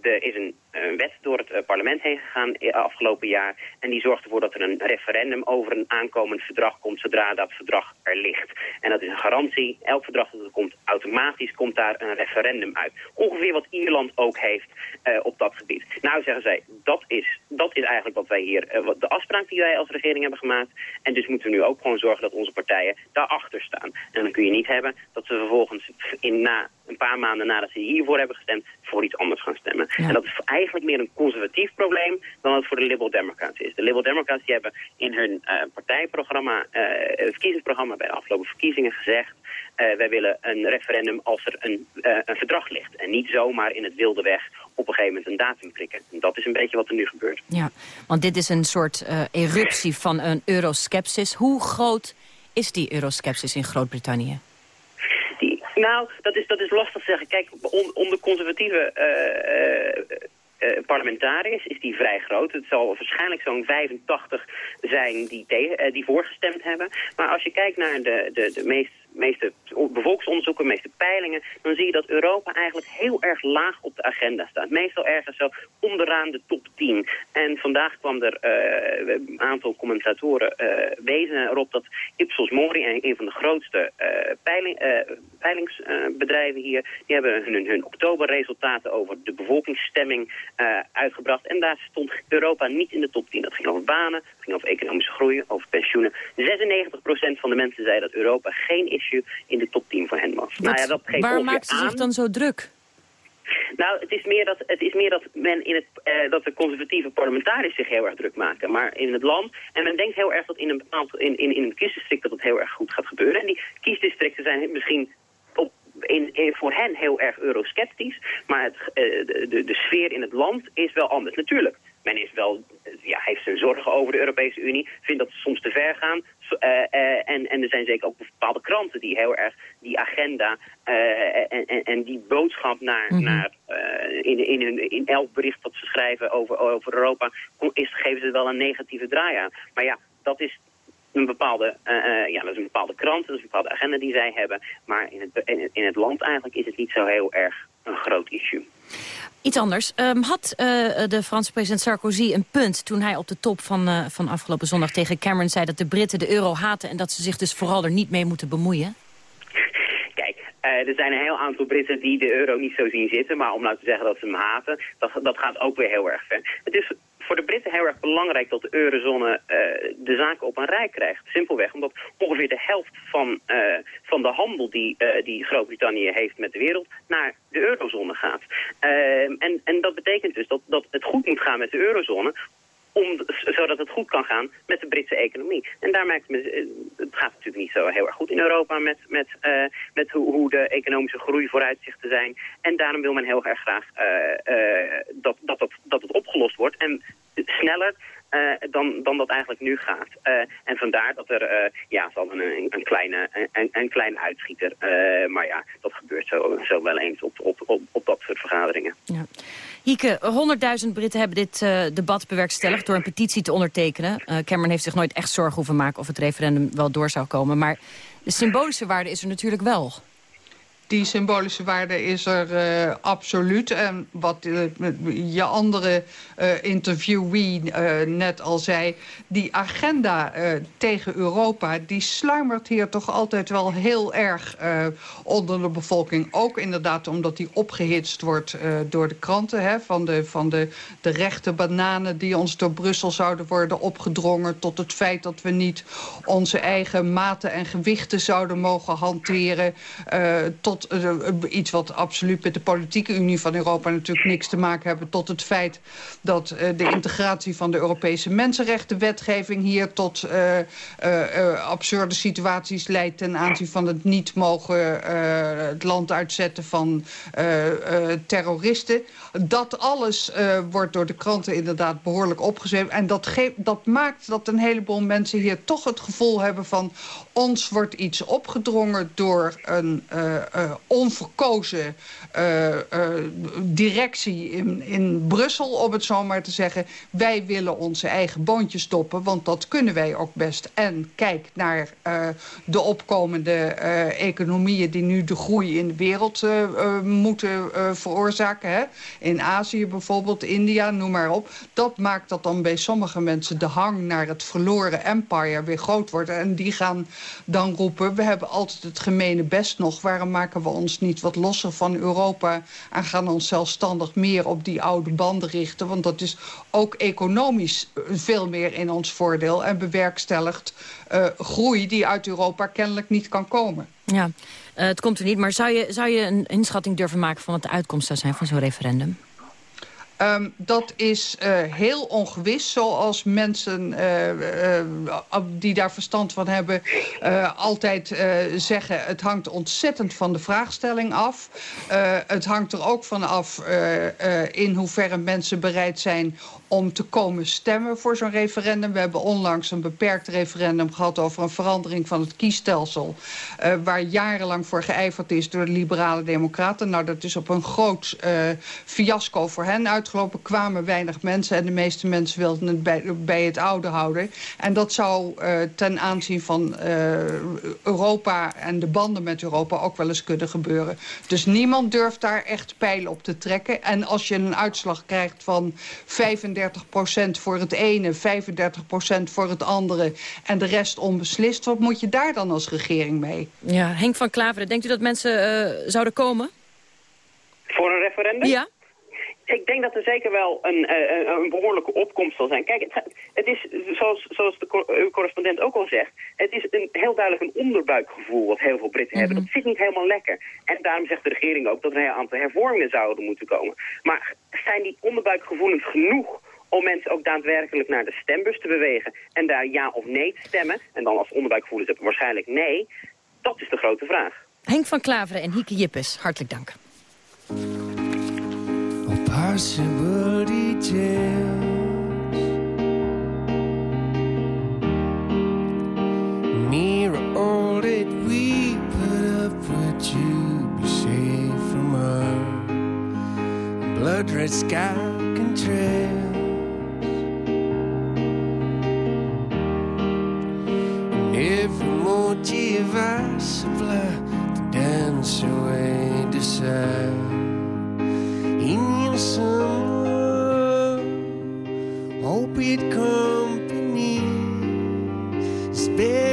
Er is een, wet door het uh, parlement heen gegaan uh, afgelopen jaar. En die zorgt ervoor dat er een referendum over een aankomend verdrag komt zodra dat verdrag er ligt. En dat is een garantie. Elk verdrag dat er komt, automatisch komt daar een referendum uit. Ongeveer wat Ierland ook heeft uh, op dat gebied. Nou zeggen zij, dat is, dat is eigenlijk wat wij hier, wat de afspraak die wij als regering hebben gemaakt. En dus moeten we nu ook gewoon zorgen dat onze partijen daarachter staan. En dan kun je niet hebben dat ze vervolgens in, na een paar maanden nadat ze hiervoor hebben gestemd, voor iets anders gaan stemmen. En dat is eigenlijk meer een conservatief probleem dan het voor de Liberal Democrats is. De Liberal Democrats die hebben in hun uh, partijprogramma, uh, verkiezingsprogramma bij de afgelopen verkiezingen gezegd, uh, wij willen een referendum als er een, een verdrag ligt. En niet zomaar in het wilde weg op een gegeven moment een datum prikken. En dat is een beetje wat er nu gebeurt. Ja, want dit is een soort eruptie van een euroskepsis. Hoe groot is die euroskepsis in Groot-Brittannië? Nou, dat is, dat is lastig te zeggen. Kijk, onder conservatieve uh, parlementariërs is die vrij groot. Het zal waarschijnlijk zo'n 85 zijn die, tegen, die voorgestemd hebben. Maar als je kijkt naar de, de, de meest meeste bevolksonderzoeken, de meeste peilingen... dan zie je dat Europa eigenlijk heel erg laag op de agenda staat. Meestal ergens zo onderaan de top 10. En vandaag kwam er een aantal commentatoren wezen erop dat Ipsos Mori, een van de grootste peiling, peilingsbedrijven hier, die hebben hun, hun oktoberresultaten over de bevolkingsstemming uitgebracht. En daar stond Europa niet in de top 10. Dat ging over banen, ging over economische groei, over pensioenen. 96% van de mensen zei dat Europa geen in de top 10 voor hen was. nou ja, dat geeft waar maakt ze zich dan zo druk? Nou, het is meer dat, het is meer dat, men in het, uh, dat de conservatieve parlementariërs zich heel erg druk maken. Maar in het land, en men denkt heel erg dat in een bepaald, in, in, in een kiesdistrict dat het heel erg goed gaat gebeuren. En die kiesdistricten zijn misschien op, in, in, voor hen heel erg eurosceptisch. Maar het, de, de, de sfeer in het land is wel anders. Natuurlijk, men is wel, ja, heeft zijn zorgen over de Europese Unie, vindt dat ze soms te ver gaan. Uh, uh, en, en er zijn zeker ook bepaalde kranten die heel erg die agenda uh, en, en, en, die boodschap naar, mm -hmm. naar in, in, hun, in elk bericht dat ze schrijven over, over Europa, is, geven ze wel een negatieve draai aan. Maar ja, dat is een bepaalde, ja, dat is een bepaalde krant, dat is een bepaalde agenda die zij hebben. Maar in het, in het land eigenlijk is het niet zo heel erg een groot issue. Iets anders. Um, had uh, de Franse president Sarkozy een punt toen hij op de top van, uh, van afgelopen zondag tegen Cameron zei dat de Britten de euro haten en dat ze zich dus vooral er niet mee moeten bemoeien? Kijk, uh, er zijn een heel aantal Britten die de euro niet zo zien zitten, maar om nou te zeggen dat ze hem haten, dat, dat gaat ook weer heel erg ver. Het is voor de Britten heel erg belangrijk dat de eurozone uh, de zaken op een rij krijgt. Simpelweg omdat ongeveer de helft van, uh, van de handel die, uh, die Groot-Brittannië heeft met de wereld naar de eurozone gaat. en, en dat betekent dus dat, dat het goed moet gaan met de eurozone om, zodat het goed kan gaan met de Britse economie. En daar merkt men, het gaat natuurlijk niet zo heel erg goed in Europa met, met, uh, met hoe, hoe, de economische groei vooruitzichten zijn. En daarom wil men heel erg graag uh, dat, dat, dat, dat het opgelost wordt. En sneller uh, dan, dan dat eigenlijk nu gaat. Uh, en vandaar dat er, uh, ja, zal een, een, kleine, een, een kleine uitschieter. maar ja, dat gebeurt zo, zo wel eens op, op, op, op dat soort vergaderingen. Ja. Hieke, 100.000 Britten hebben dit debat bewerkstelligd door een petitie te ondertekenen. Cameron heeft zich nooit echt zorgen hoeven maken of het referendum wel door zou komen. Maar de symbolische waarde is er natuurlijk wel. Die symbolische waarde is er uh, absoluut. En wat uh, je andere uh, interviewee net al zei... die agenda tegen Europa, die sluimert hier toch altijd wel heel erg onder de bevolking. Ook inderdaad omdat die opgehitst wordt door de kranten... Hè, van, de, van de, de rechte bananen die ons door Brussel zouden worden opgedrongen... tot het feit dat we niet onze eigen maten en gewichten zouden mogen hanteren... tot uh, iets wat absoluut met de politieke unie van Europa natuurlijk niks te maken hebben... tot het feit dat uh, de integratie van de Europese mensenrechtenwetgeving hier tot uh, absurde situaties leidt... ten aanzien van het niet mogen het land uitzetten van terroristen. Dat alles wordt door de kranten inderdaad behoorlijk opgeschreven. En dat, dat maakt dat een heleboel mensen hier toch het gevoel hebben van... ons wordt iets opgedrongen door een uh, uh, onverkozen directie in, in Brussel, om het zo maar te zeggen. Wij willen onze eigen boontje stoppen, want dat kunnen wij ook best. En kijk naar de opkomende economieën die nu de groei in de wereld moeten veroorzaken. Hè? In Azië bijvoorbeeld, India, noem maar op. Dat maakt dat dan bij sommige mensen de hang naar het verloren empire weer groot wordt. En die gaan dan roepen, we hebben altijd het gemene best nog. Waarom maken we ons niet wat losser van Europa... en gaan ons zelfstandig meer op die oude banden richten. Want dat is ook economisch veel meer in ons voordeel... en bewerkstelligt uh, groei die uit Europa kennelijk niet kan komen. Ja, het komt er niet. Maar zou je, zou je een inschatting durven maken... van wat de uitkomst zou zijn van zo'n referendum? Um, dat is uh, heel ongewis, zoals mensen uh, die daar verstand van hebben... altijd zeggen, het hangt ontzettend van de vraagstelling af. het hangt er ook van af in hoeverre mensen bereid zijn om te komen stemmen voor zo'n referendum. We hebben onlangs een beperkt referendum gehad over een verandering van het kiesstelsel. Uh, waar jarenlang voor geijverd is door de liberale democraten. Nou, dat is op een groot uh, fiasco voor hen uitgekomen uitgelopen, kwamen weinig mensen... en de meeste mensen wilden het bij, bij het oude houden. En dat zou uh, ten aanzien van uh, Europa en de banden met Europa ook wel eens kunnen gebeuren. Dus niemand durft daar echt pijlen op te trekken. En als je een uitslag krijgt van 35% voor het ene, 35% voor het andere... en de rest onbeslist, wat moet je daar dan als regering mee? Ja, Henk van Klaveren, denkt u dat mensen uh, zouden komen? Voor een referendum? Ja. Ik denk dat er zeker wel een, uh, een behoorlijke opkomst zal zijn. Kijk, het, het is, zoals, zoals de uw correspondent ook al zegt... het is een, heel duidelijk een onderbuikgevoel wat heel veel Britten hebben. Mhm. Dat zit niet helemaal lekker. En daarom zegt de regering ook dat er een aantal hervormingen zouden moeten komen. Maar zijn die onderbuikgevoelens genoeg om mensen ook daadwerkelijk naar de stembus te bewegen... en daar ja of nee te stemmen, en dan als onderbuikgevoelens hebben waarschijnlijk nee... dat is de grote vraag. Henk van Klaveren en Hieke Jippes, hartelijk dank. Possible details. Mirror all that we put up with you, be safe from our blood red sky contrails. And every motive I supply to dance away the desire in your summer hope it company is better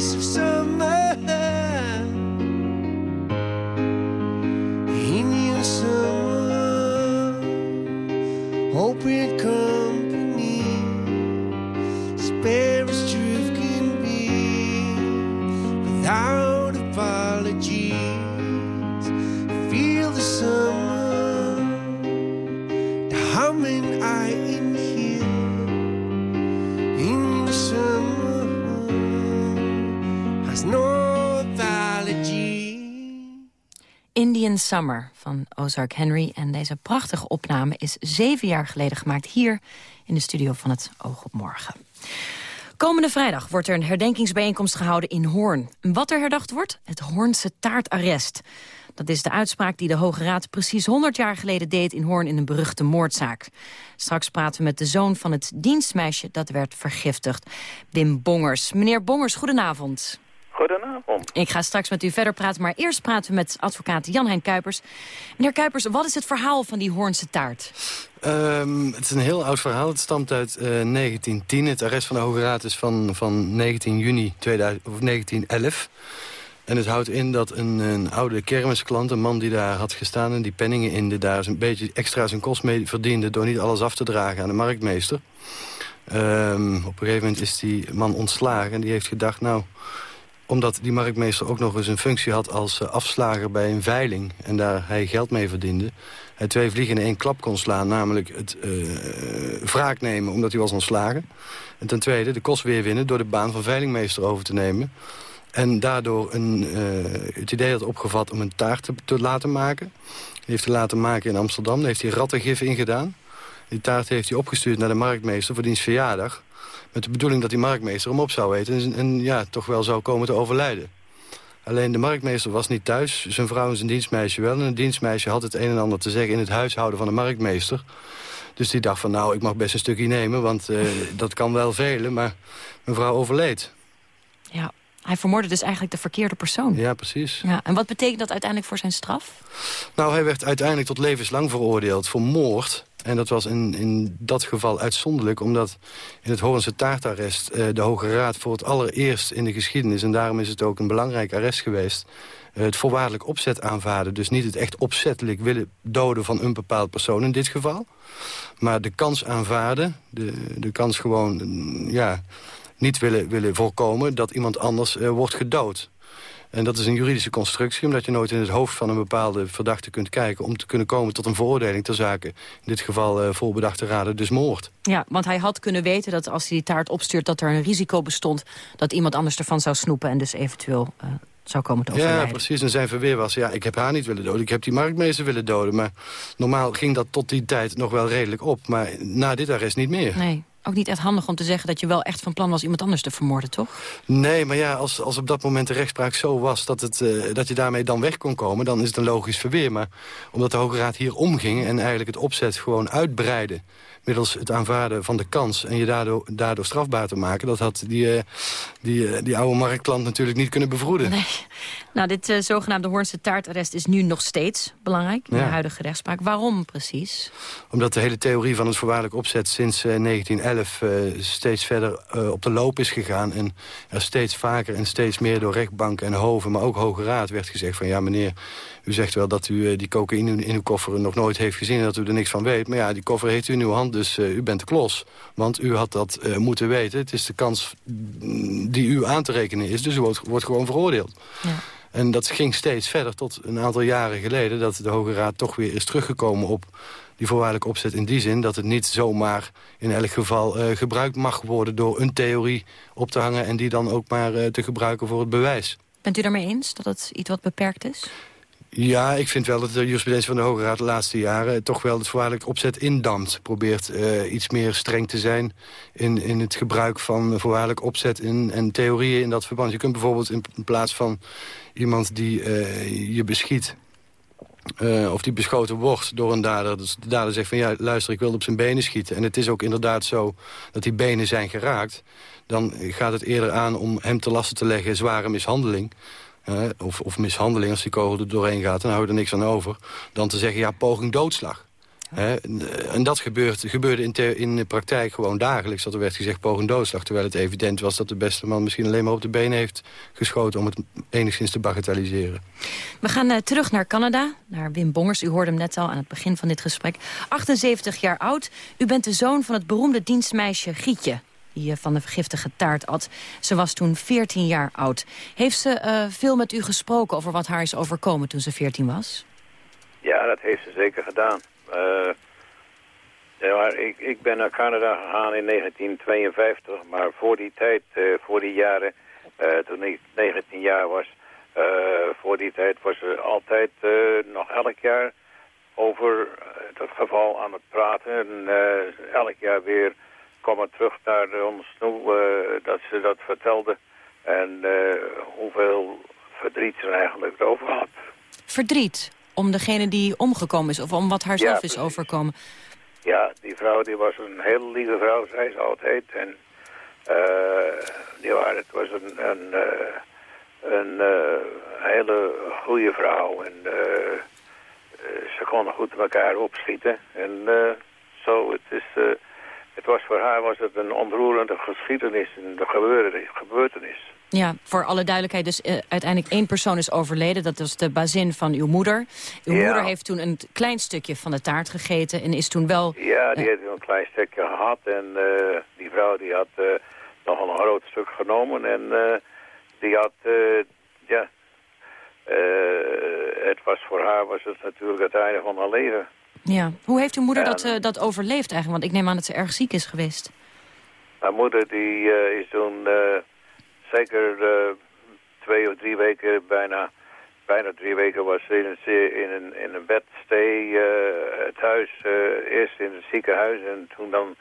haze of Summer van Ozark Henry. En deze prachtige opname is zeven jaar geleden gemaakt hier in de studio van het Oog op Morgen. Komende vrijdag wordt er een herdenkingsbijeenkomst gehouden in Hoorn. Wat er herdacht wordt? Het Hoornse taartarrest. Dat is de uitspraak die de Hoge Raad precies 100 jaar geleden deed in Hoorn in een beruchte moordzaak. Straks praten we met de zoon van het dienstmeisje dat werd vergiftigd. Wim Bongers. Meneer Bongers, goedenavond. Goedenavond. Ik ga straks met u verder praten, maar eerst praten we met advocaat Jan-Hein Kuipers. Meneer Kuipers, wat is het verhaal van die Hoornse taart? Ehm, het is een heel oud verhaal. Het stamt uit eh, 1910. Het arrest van de Hoge Raad is van, van 19 juni 2000, of 1911. En het houdt in dat een, een oude kermisklant, een man die daar had gestaan... en die penningen in de daar een beetje extra zijn kost mee verdiende... door niet alles af te dragen aan de marktmeester. Ehm, op een gegeven moment is die man ontslagen en die heeft gedacht... nou, omdat die marktmeester ook nog eens een functie had als uh, afslager bij een veiling... en daar hij geld mee verdiende... hij twee vliegen in één klap kon slaan, namelijk het uh, wraak nemen omdat hij was ontslagen. En ten tweede de kost weer winnen door de baan van veilingmeester over te nemen... En daardoor een, uh, het idee had opgevat om een taart te, te laten maken. Die heeft hij laten maken in Amsterdam. Daar heeft hij rattengif in gedaan. Die taart heeft hij opgestuurd naar de marktmeester voor diens verjaardag. Met de bedoeling dat die marktmeester hem op zou eten... en, en ja, toch wel zou komen te overlijden. Alleen de marktmeester was niet thuis. Zijn vrouw en zijn dienstmeisje wel. En het dienstmeisje had het een en ander te zeggen in het huishouden van de marktmeester. Dus die dacht van nou, ik mag best een stukje nemen... want uh, dat kan wel velen, maar mijn vrouw overleed. Ja, hij vermoordde dus eigenlijk de verkeerde persoon. Ja, precies. Ja, en wat betekent dat uiteindelijk voor zijn straf? Nou, hij werd uiteindelijk tot levenslang veroordeeld voor moord. En dat was in, in dat geval uitzonderlijk... omdat in het Horense taartarrest eh, de Hoge Raad voor het allereerst in de geschiedenis... en daarom is het ook een belangrijk arrest geweest... Eh, het voorwaardelijk opzet aanvaarden. Dus niet het echt opzettelijk willen doden van een bepaald persoon in dit geval. Maar de kans aanvaarden, de, de kans gewoon ja, niet willen, willen voorkomen... dat iemand anders uh, wordt gedood. En dat is een juridische constructie, omdat je nooit in het hoofd van een bepaalde verdachte kunt kijken... om te kunnen komen tot een veroordeling ter zake. In dit geval uh, voorbedachte raden, dus moord. Ja, want hij had kunnen weten dat als hij die taart opstuurt... dat er een risico bestond dat iemand anders ervan zou snoepen... en dus eventueel uh, zou komen te overlijden. Ja, precies. En zijn verweer was, ja, ik heb haar niet willen doden. Ik heb die marktmeester willen doden. Maar normaal ging dat tot die tijd nog wel redelijk op. Maar na dit arrest niet meer. Nee ook niet echt handig om te zeggen dat je wel echt van plan was iemand anders te vermoorden, toch? Nee, maar ja, als, als op dat moment de rechtspraak zo was dat, het, uh, dat je daarmee dan weg kon komen, dan is het een logisch verweer. Maar omdat de Hoge Raad hier omging en eigenlijk het opzet gewoon uitbreidde middels het aanvaarden van de kans... en je daardoor, daardoor strafbaar te maken... dat had die, uh, die, uh, die oude marktklant natuurlijk niet kunnen bevroeden. Nee. Nou, dit uh, zogenaamde Hoornse taartarrest is nu nog steeds belangrijk... in ja. de huidige rechtspraak. Waarom precies? Omdat de hele theorie van het voorwaardelijk opzet sinds 1911... steeds verder op de loop is gegaan... en er steeds vaker en steeds meer door rechtbanken en hoven... maar ook Hoge Raad werd gezegd van... ja, meneer, u zegt wel dat u die cocaïne in uw koffer nog nooit heeft gezien... en dat u er niks van weet. Maar ja, die koffer heeft u in uw hand, dus uh, u bent de klos. Want u had dat uh, moeten weten. Het is de kans die u aan te rekenen is. Dus u wordt, wordt gewoon veroordeeld. Ja. En dat ging steeds verder tot een aantal jaren geleden... dat de Hoge Raad toch weer is teruggekomen op die voorwaardelijke opzet... in die zin dat het niet zomaar in elk geval uh, gebruikt mag worden... door een theorie op te hangen en die dan ook maar te gebruiken voor het bewijs. Bent u daarmee eens dat het iets wat beperkt is? Ja, ik vind wel dat de jurisprudentie van de Hoge Raad de laatste jaren... toch wel het voorwaardelijk opzet indampt. Probeert uh, iets meer streng te zijn in, in het gebruik van voorwaardelijk opzet... In, en theorieën in dat verband. Je kunt bijvoorbeeld in, plaats van iemand die uh, je beschiet... Uh, of die beschoten wordt door een dader. Dus de dader zegt van ja, luister, ik wil op zijn benen schieten. En het is ook inderdaad zo dat die benen zijn geraakt. Dan gaat het eerder aan om hem te lasten te leggen zware mishandeling... Uh, of, of, mishandeling als die kogel er doorheen gaat... dan hou je er niks aan over. Dan te zeggen, ja, poging doodslag. En dat gebeurt, gebeurde in, in, de praktijk gewoon dagelijks. Dat er werd gezegd poging doodslag. Terwijl het evident was dat de beste man misschien alleen maar op de benen heeft geschoten... om het enigszins te bagatelliseren. We gaan uh, terug naar Canada, naar Wim Bongers. U hoorde hem net al aan het begin van dit gesprek. 78 jaar oud. U bent de zoon van het beroemde dienstmeisje Gietje die van de vergiftige taart at. Ze was toen 14 jaar oud. Heeft ze uh, veel met u gesproken over wat haar is overkomen toen ze 14 was? Ja, dat heeft ze zeker gedaan. Uh, ja, ik, ik ben naar Canada gegaan in 1952, maar voor die tijd, uh, voor die jaren, toen ik 19 jaar was, voor die tijd was ze altijd nog elk jaar over dat geval aan het praten. En elk jaar weer kwam terug naar ons toe uh, dat ze dat vertelde. En uh, hoeveel verdriet ze eigenlijk erover had. Verdriet? Om degene die omgekomen is of om wat haar zelf ja, is overkomen? Ja, die vrouw die was een hele lieve vrouw, zei ze altijd. En uh, die waren, het was een, een, een hele goede vrouw. En ze konden goed elkaar opschieten. En zo, het is het was voor haar was het een ontroerende geschiedenis, een gebeurtenis. Ja, voor alle duidelijkheid, dus uh, uiteindelijk één persoon is overleden. Dat was de bazin van uw moeder. Uw Ja. moeder heeft toen een klein stukje van de taart gegeten en is toen wel... Ja, die heeft een klein stukje gehad en eh, die vrouw die had eh, nog een groot stuk genomen en eh, die had, eh, ja, eh, het was voor haar was het natuurlijk het einde van haar leven. Ja. Hoe heeft uw moeder dat, eh, dat overleefd eigenlijk? Want ik neem aan dat ze erg ziek is geweest. Mijn moeder die eh, is toen eh, zeker twee of drie weken, bijna, bijna drie weken was ze in een, in een, in een bedstee thuis. eerst in het ziekenhuis en toen dan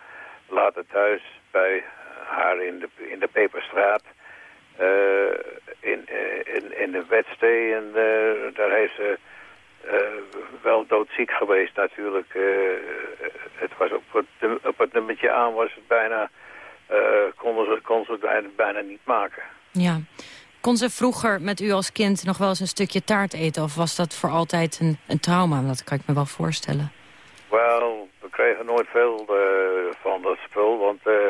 later thuis bij haar in de, in de Peperstraat. eh, in, in, in de bedstee en daar heeft ze wel doodziek geweest natuurlijk. Eh, het was op het, op het nummertje aan was het bijna, eh konden ze, het bijna, bijna niet maken. Ja. Kon ze vroeger met u als kind nog wel eens een stukje taart eten? Of was dat voor altijd een, een trauma? Dat kan ik me wel voorstellen. Wel, we kregen nooit veel eh, van dat spul, want eh,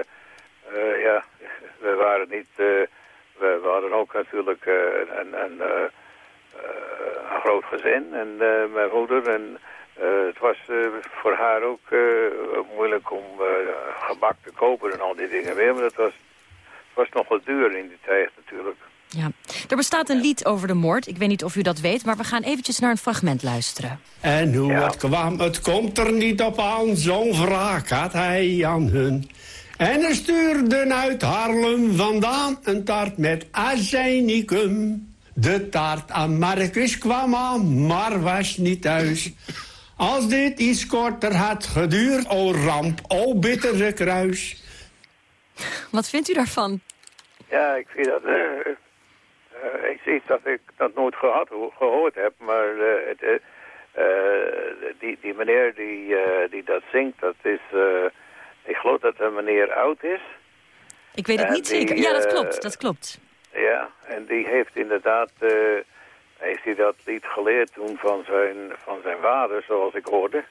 eh, ja, we waren niet, eh, we, we hadden ook natuurlijk eh, een, een, eh, eh, een groot gezin en eh, mijn moeder en eh, het was eh, voor haar ook eh, moeilijk om eh, gebak te kopen en al die dingen weer, maar dat was, het was nog wel duur in die tijd natuurlijk. Ja. Er bestaat een lied over de moord. Ik weet niet of u dat weet, maar we gaan eventjes naar een fragment luisteren. En hoe het kwam, het komt er niet op aan, zo'n wraak had hij aan hun. En er stuurden uit Haarlem vandaan een taart met azijnicum. De taart aan Marcus kwam aan, maar was niet thuis. Als dit iets korter had geduurd, o ramp, o bittere kruis. Wat vindt u daarvan? Ja, ik vind dat... eh, eh, ik zie dat ik dat nooit gehad, gehoord heb, maar eh, het, die, die meneer die, die dat zingt, dat is... eh, ik geloof dat een meneer oud is. Ik weet het En niet die, zeker. Ja, dat klopt, dat klopt. Ja, en die heeft inderdaad... eh, heeft hij dat lied geleerd toen van zijn, van zijn vader, zoals ik hoorde.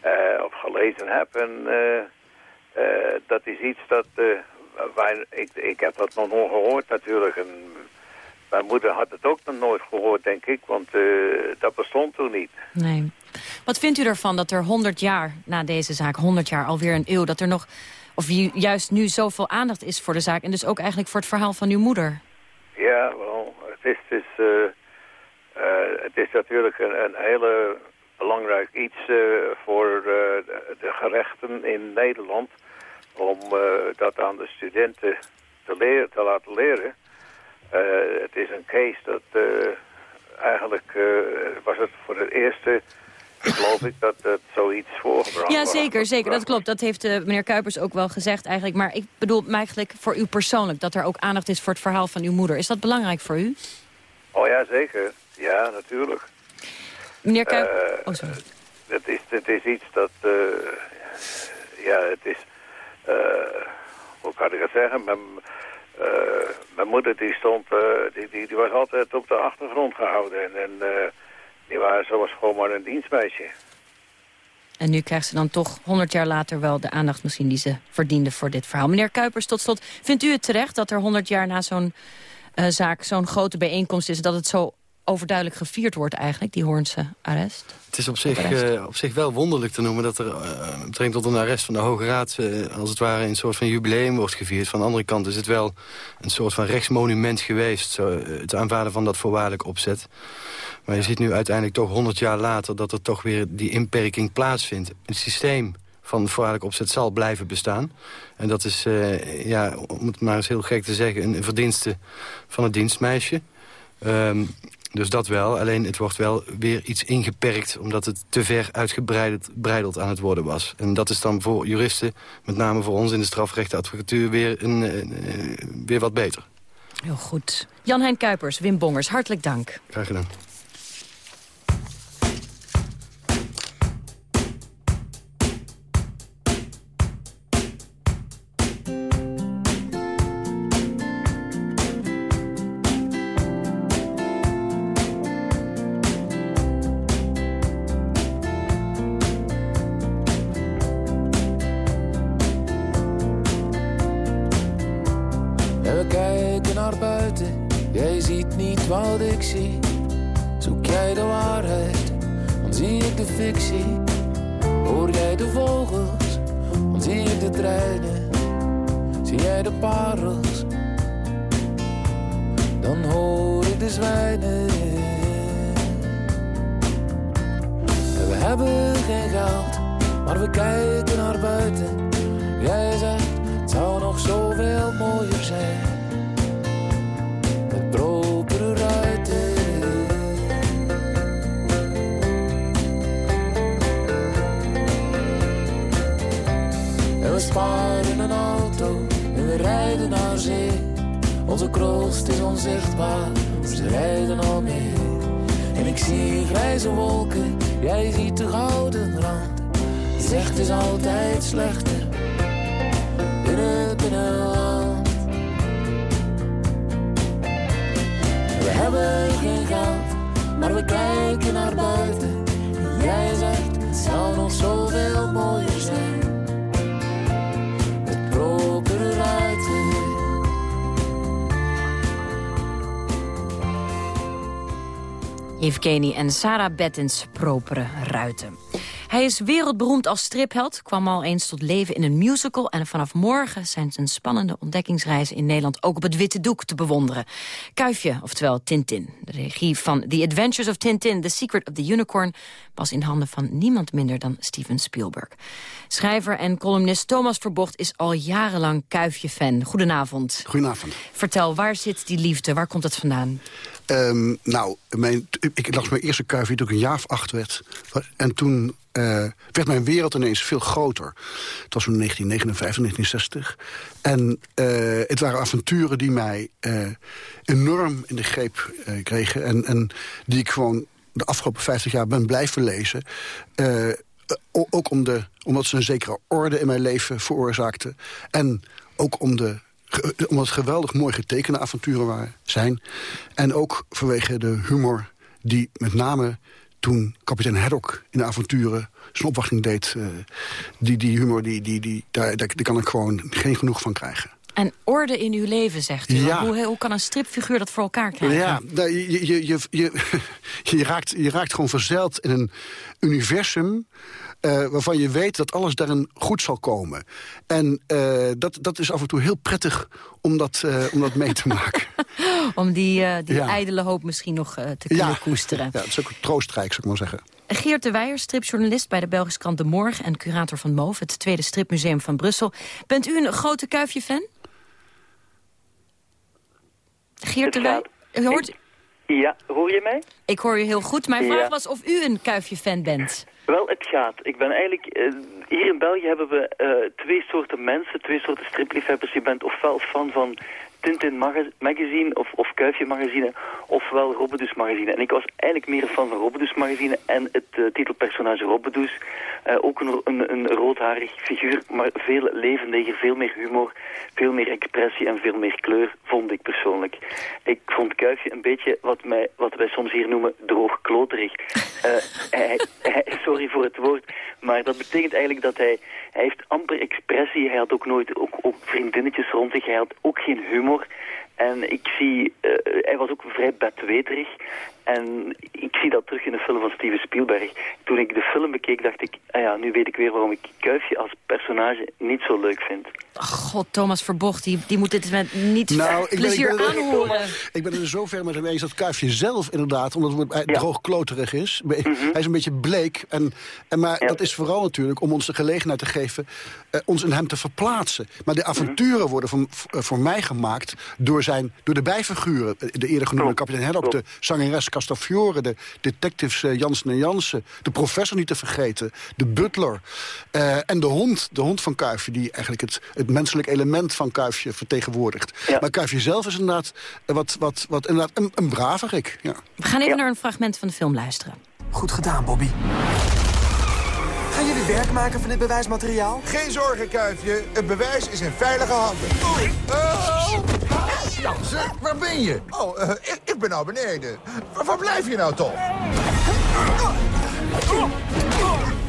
eh, of gelezen heb. En eh, dat is iets dat... wij, ik, ik heb dat nog nooit gehoord natuurlijk. Mijn moeder had het ook nog nooit gehoord, denk ik. Want dat bestond toen niet. Nee. Wat vindt u ervan dat er 100 jaar na deze zaak, 100 jaar, alweer een eeuw... dat er nog, of ju- juist nu zoveel aandacht is voor de zaak... en dus ook eigenlijk voor het verhaal van uw moeder? Ja, wel, het is, het is, eh, eh, het is natuurlijk een, een hele belangrijk iets eh, voor de, gerechten in Nederland om dat aan de studenten te, leren, te laten leren. Het is een case dat eigenlijk was het voor het eerste, geloof ik, dat het zoiets voorgebracht Ja, zeker, zeker. Dat klopt. Dat heeft eh, meneer Kuipers ook wel gezegd eigenlijk. Maar ik bedoel eigenlijk voor u persoonlijk... dat er ook aandacht is voor het verhaal van uw moeder. Is dat belangrijk voor u? Oh ja, zeker. Ja, natuurlijk. Meneer Kuipers... Eh, oh, sorry. Het is, het is iets dat, eh, ja, het is, hoe kan ik het zeggen? Mijn, mijn moeder die stond, die, die, die was altijd op de achtergrond gehouden. En, en die was, ze was gewoon maar een dienstmeisje. En nu krijgt ze dan toch 100 jaar later wel de aandacht misschien die ze verdiende voor dit verhaal. Meneer Kuipers, tot slot, vindt u het terecht dat er 100 jaar na zo'n eh, zaak zo'n grote bijeenkomst is... dat het zo overduidelijk gevierd wordt eigenlijk, die Hoornse arrest? Het is op zich, eh, op zich wel wonderlijk te noemen dat er uh, betrekking tot een arrest van de Hoge Raad... eh, als het ware een soort van jubileum wordt gevierd. Van de andere kant is het wel een soort van rechtsmonument geweest... Zo, eh, het aanvaarden van dat voorwaardelijk opzet. Maar je ziet nu uiteindelijk toch 100 jaar later... dat er toch weer die inperking plaatsvindt. Het systeem van voorwaardelijk opzet zal blijven bestaan. En dat is, eh, ja, om het maar eens heel gek te zeggen... een verdienste van het dienstmeisje... Um, dus dat wel, alleen het wordt wel weer iets ingeperkt... omdat het te ver uitgebreideld aan het worden was. En dat is dan voor juristen, met name voor ons in de strafrechtadvocatuur... weer, een, een, weer wat beter. Heel goed. Jan-Hein Kuipers, Wim Bongers, hartelijk dank. Graag gedaan. We kijken naar buiten, jij ziet niet wat ik zie. Zoek jij de waarheid, dan zie ik de fictie. Hoor jij de vogels, dan zie ik de treinen. Zie jij de parels, dan hoor ik de zwijnen. We hebben geen geld, maar we kijken naar buiten. Jij zegt, het zou nog zoveel mooier zijn. Met propere ruiten. En we sparen een auto en we rijden naar zee. Onze kroost is onzichtbaar, ze rijden al mee. En ik zie grijze wolken, jij ziet de gouden rand. Zegt is altijd slechter Evgeny en Sarah Bettins propere ruiten. Hij is wereldberoemd als stripheld, kwam al eens tot leven in een musical... en vanaf morgen zijn zijn spannende ontdekkingsreizen in Nederland... ook op het witte doek te bewonderen. Kuifje, oftewel Tintin. De regie van The Adventures of Tintin, The Secret of the Unicorn... was in handen van niemand minder dan Steven Spielberg. Schrijver en columnist Thomas Verbocht is al jarenlang Kuifje-fan. Goedenavond. Goedenavond. Vertel, waar zit die liefde? Waar komt het vandaan? Um, nou, mijn, ik las mijn eerste kuifje toen ik een jaar of acht werd. En toen uh, werd mijn wereld ineens veel groter. Het was in 1959, 1960. En uh, het waren avonturen die mij uh, enorm in de greep kregen. En, en die ik gewoon de afgelopen 50 jaar ben blijven lezen. ook om de, omdat ze een zekere orde in mijn leven veroorzaakten. En ook om de omdat het geweldig mooi getekende avonturen waren, zijn. En ook vanwege de humor die met name toen kapitein Haddock in de avonturen zijn opwachting deed... Uh, die, die humor, die, die, die, daar, daar, kan ik gewoon geen genoeg van krijgen. En orde in uw leven, zegt u. Ja. Hoe, hoe kan een stripfiguur dat voor elkaar krijgen? Ja, nou, je, je, je, je, je, raakt, je raakt gewoon verzeild in een universum... Uh, waarvan je weet dat alles daarin goed zal komen. En uh, dat, dat is af en toe heel prettig om dat, uh, om dat mee te maken. om die, die ja. ijdele hoop misschien nog te kunnen ja. koesteren. Ja, dat is ook troostrijk, zou ik maar zeggen. Geert de Weijer, stripjournalist bij de Belgische krant De Morgen... en curator van MOVE, het tweede stripmuseum van Brussel. Bent u een grote Kuifje-fan? Geert de Weijer, hoort... Ja, hoor je mij? Ik hoor je heel goed. Mijn vraag was of u een Kuifje-fan bent. Wel, het gaat. Ik ben eigenlijk... Uh, hier in België hebben we uh, twee soorten mensen, twee soorten stripliefhebbers. Je bent ofwel fan van Tintin magazine of, of Kuifje magazine, ofwel Robbedoes magazine. En ik was eigenlijk meer fan van Robbedoes magazine en het uh, titelpersonage Robbedoes. Uh, ook een, een, een roodharig figuur, maar veel levendiger, veel meer humor, veel meer expressie en veel meer kleur, vond ik persoonlijk. Ik vond Kuifje een beetje wat, mij, wat wij soms hier noemen droogkloterig. Uh, hij, sorry voor het woord, maar dat betekent eigenlijk dat hij, hij heeft amper expressie. Hij had ook nooit ook, ook vriendinnetjes rond zich, hij had ook geen humor. ook En ik zie, uh, hij was ook vrij bedweterig. En ik zie dat terug in de film van Steven Spielberg. Toen ik de film bekeek, dacht ik, ah ja, nu weet ik weer waarom ik Kuifje als personage niet zo leuk vind. Oh God, Thomas Verbocht, die, die moet dit met niet nou, ik plezier ben, ik ben, aanhoren. Ik ben er zover met hem eens dat Kuifje zelf inderdaad, omdat het ja. droogkloterig is. Mm -hmm. Hij is een beetje bleek. En, en maar ja. dat is vooral natuurlijk om ons de gelegenheid te geven uh, ons in hem te verplaatsen. Maar de avonturen mm -hmm. worden voor, voor mij gemaakt door, zijn, door de bijfiguren. De eerder genoemde kapitein Haddock, de zangeres Castafiore, de detectives uh, Jansen en Jansen, de professor niet te vergeten, de butler uh, en de hond, de hond van Kuifje, die eigenlijk het, het menselijk element van Kuifje vertegenwoordigt. Ja. Maar Kuifje zelf is inderdaad wat, wat, wat inderdaad een, een braverik. Ja. We gaan even ja. naar een fragment van de film luisteren. Goed gedaan, Bobby. Gaan jullie werk maken van dit bewijsmateriaal? Geen zorgen, Kuifje. Het bewijs is in veilige handen. Oei. Oh. Jansen, waar ben je? Oh, uh, ik, ik, ben nou beneden. Waar, waar blijf je nou toch?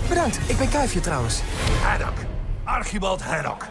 Bedankt, ik ben Kuifje trouwens. Haddock. Archibald Haddock.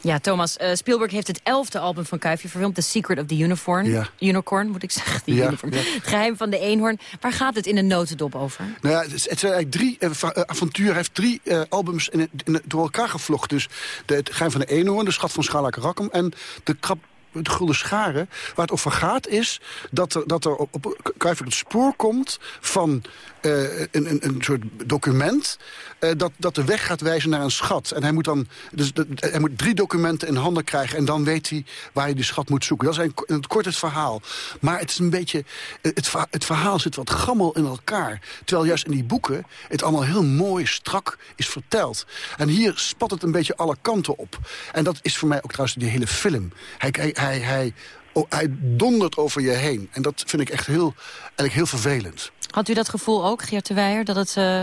Ja, Thomas, uh, Spielberg heeft het elfde album van Kuifje verfilmd. The Secret of the Unicorn. Ja. Unicorn, moet ik zeggen. Ja, unicorn. ja. Het geheim van de eenhoorn. Waar gaat het in een notendop over? Nou ja, het, zijn eigenlijk drie eh, va- eh, avonturen. Hij heeft drie eh, albums in, door elkaar gevlochten. Dus de, het geheim van de eenhoorn, de schat van Schalak Rakkum... en de krab de gulden scharen. Waar het over gaat is dat er, dat er op, op op het spoor komt van eh, een, soort document... eh, dat, dat de weg gaat wijzen naar een schat. En hij moet dan dus, hij moet drie documenten in handen krijgen... en dan weet hij waar hij die schat moet zoeken. Dat is een, in kort het verhaal. Maar het is een beetje... eh, Het, het verhaal zit wat gammel in elkaar. Terwijl juist in die boeken het allemaal heel mooi, strak is verteld. En hier spat het een beetje alle kanten op. En dat is voor mij ook trouwens die hele film. Hij, hij, hij, hij, oh, hij dondert over je heen. En dat vind ik echt heel, eigenlijk heel vervelend. Had u dat gevoel ook, Geert de Weijer, dat het eh,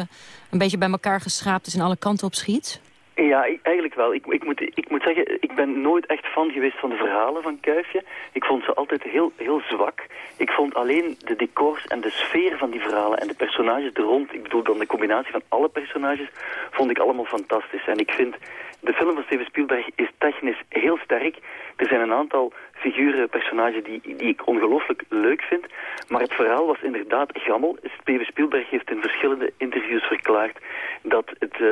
een beetje bij elkaar geschraapt is en alle kanten op schiet? Ja, ik- eigenlijk wel. Ik, ik, moet, ik moet zeggen, ik ben nooit echt fan geweest van de verhalen van Kuifje. Ik vond ze altijd heel, heel zwak. Ik vond alleen de decors en de sfeer van die verhalen en de personages er rond, ik bedoel dan de combinatie van alle personages, vond ik allemaal fantastisch. En ik vind, de film van Steven Spielberg is technisch heel sterk. Er zijn een aantal figuren, personages die, die ik ongelooflijk leuk vind. Maar het verhaal was inderdaad gammel. Steven Spielberg heeft in verschillende interviews verklaard dat het... eh,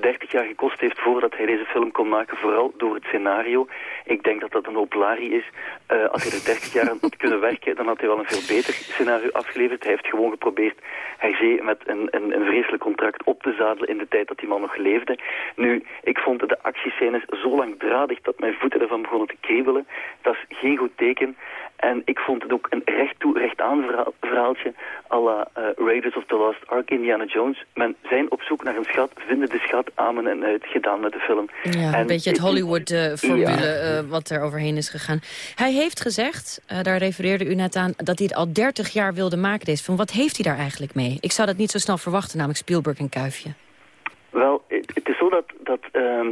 30 jaar gekost heeft voordat hij deze film kon maken, vooral door het scenario. Ik denk dat dat een hoop larie is. Eh, als hij er 30 jaar aan had kunnen werken, dan had hij wel een veel beter scenario afgeleverd. Hij heeft gewoon geprobeerd Hergé met een, een, een vreselijk contract op te zadelen in de tijd dat die man nog leefde. Nu, ik vond de actiescènes zo langdradig dat mijn voeten ervan begonnen te kriebelen. Dat is geen goed teken. En ik vond het ook een recht toe, recht aan verhaal- verhaaltje à la eh, Raiders of the Lost Ark, Indiana Jones. Men zijn op zoek naar een schat, vinden de schat amen en uit, gedaan met de film. Ja, En een beetje het Hollywood-formule Ja. wat er overheen is gegaan. Hij heeft gezegd, eh, daar refereerde u net aan... dat hij het al 30 jaar wilde maken, deze film. Wat heeft hij daar eigenlijk mee? Ik zou dat niet zo snel verwachten, namelijk Spielberg en Kuifje. Wel, het, het is zo dat, dat ehm,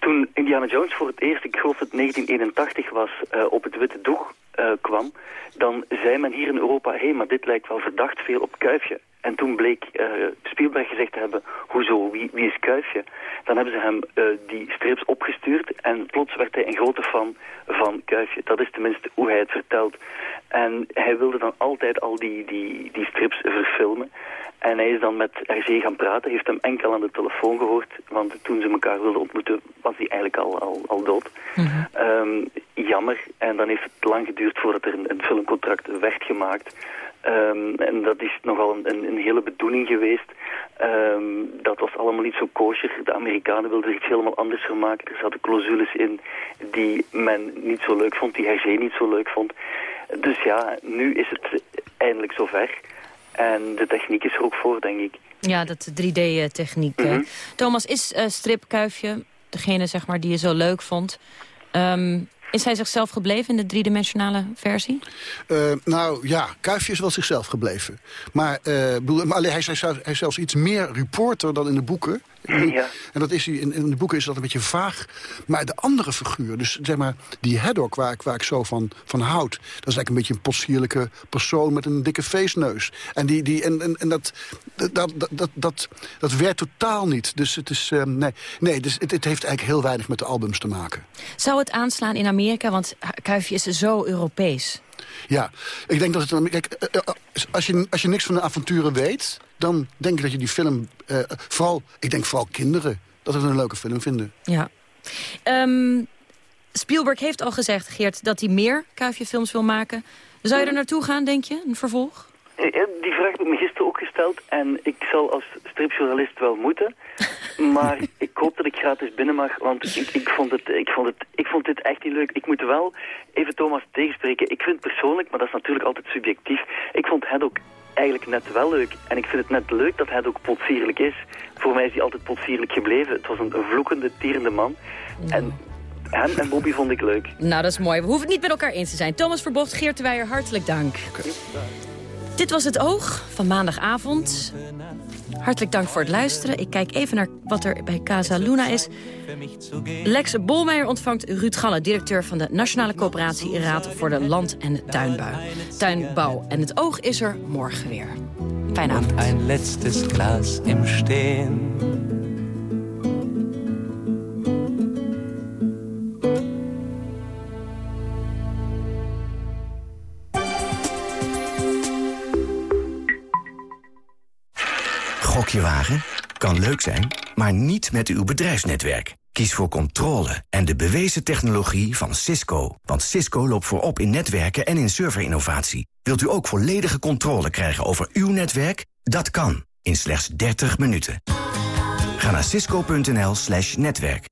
toen Indiana Jones voor het eerst, ik geloof dat het 1981 was, eh, op het witte doek eh, kwam, dan zei men hier in Europa, hé, maar dit lijkt wel verdacht veel op Kuifje. En toen bleek eh, Spielberg gezegd te hebben, hoezo, wie, wie is Kuifje? Dan hebben ze hem eh, die strips opgestuurd en plots werd hij een grote fan van Kuifje. Dat is tenminste hoe hij het vertelt. En hij wilde dan altijd al die, die, die strips verfilmen. En hij is dan met RG gaan praten, heeft hem enkel aan de telefoon gehoord. Want toen ze elkaar wilden ontmoeten, was hij eigenlijk al, al, al dood. Ehm, jammer. En dan heeft het lang geduurd voordat er een, een filmcontract werd gemaakt. Ehm, en dat is nogal een, een, een hele bedoeling geweest. Ehm, dat was allemaal niet zo kosher. De Amerikanen wilden er iets helemaal anders van maken. Er zaten clausules in die men niet zo leuk vond, die Hergé niet zo leuk vond. Dus ja, nu is het eindelijk zover. En de techniek is er ook voor, denk ik. Ja, dat 3D-techniek. Mhm. Thomas, is eh, Strip Kuifje, degene zeg maar, die je zo leuk vond... ehm, is hij zichzelf gebleven in de driedimensionale versie? Eh, nou ja, Kuifje is wel zichzelf gebleven. Maar, eh, alleen, hij, hij is zelfs iets meer reporter dan in de boeken. Ja. En dat is in, in de boeken is dat een beetje vaag. Maar de andere figuur, dus zeg maar die Haddock waar ik, waar ik zo van, van houd... dat is eigenlijk een beetje een potsierlijke persoon met een dikke feestneus. En, die, die, en, en, en dat, dat, dat, dat, dat, werkt totaal niet. Dus het is, eh, nee, nee dus het, het heeft eigenlijk heel weinig met de albums te maken. Zou het aanslaan in Amerika? Want Kuifje is zo Europees. Ja, ik denk dat het... Kijk, eh, eh, als je, als je niks van de avonturen weet... dan denk ik dat je die film... eh, vooral, ik denk vooral kinderen... dat het een leuke film vinden. Ja. Ehm, Spielberg heeft al gezegd, Geert, dat hij meer Kuifje-films wil maken. Zou je er naartoe gaan, denk je? Een vervolg? Eh, eh, Die vraag heb ik me gisteren ook gesteld en ik zal als stripjournalist wel moeten. Maar ik hoop dat ik gratis binnen mag, want ik, ik, vond het, ik, vond het, ik vond dit echt niet leuk. Ik moet wel even Thomas tegenspreken. Ik vind persoonlijk, maar dat is natuurlijk altijd subjectief, ik vond het ook eigenlijk net wel leuk. En ik vind het net leuk dat hij ook potsierlijk is. Voor mij is hij altijd potsierlijk gebleven. Het was een, vloekende, tierende man. En hem en Bobby vond ik leuk. Nou, dat is mooi. We hoeven het niet met elkaar eens te zijn. Thomas Verbocht, Geert de Weijer, hartelijk dank. Dit was het Oog van maandagavond. Hartelijk dank voor het luisteren. Ik kijk even naar wat er bij Casa Luna is. Lex Bolmeijer ontvangt Ruud Galle, directeur van de Nationale Coöperatie Raad voor de Land- en Tuinbouw. Tuinbouw. En het Oog is er morgen weer. Fijne avond. Ein letztes Glas im Stehen. Stokjewagen? Kan leuk zijn, maar niet met uw bedrijfsnetwerk. Kies voor controle en de bewezen technologie van Cisco. Want Cisco loopt voorop in netwerken en in serverinnovatie. Wilt u ook volledige controle krijgen over uw netwerk? Dat kan, in slechts 30 minuten. Ga naar cisco.nl slash netwerk.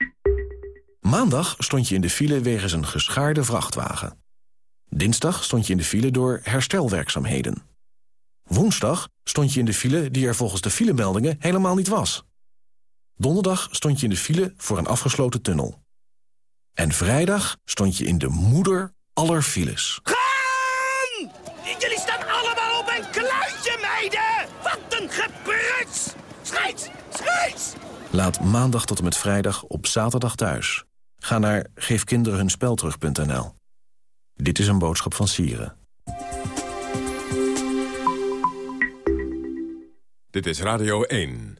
Maandag stond je in de file wegens een geschaarde vrachtwagen. Dinsdag stond je in de file door herstelwerkzaamheden. Woensdag stond je in de file die er volgens de filemeldingen helemaal niet was. Donderdag stond je in de file voor een afgesloten tunnel. En vrijdag stond je in de moeder aller files. Gaan! Jullie staan allemaal op mijn kluitje, meiden! Wat een gepruts! Scheids! Scheids! Laat maandag tot en met vrijdag op zaterdag thuis. Ga naar geefkinderenhunspelterug.nl. Dit is een boodschap van Sieren. Dit is Radio 1.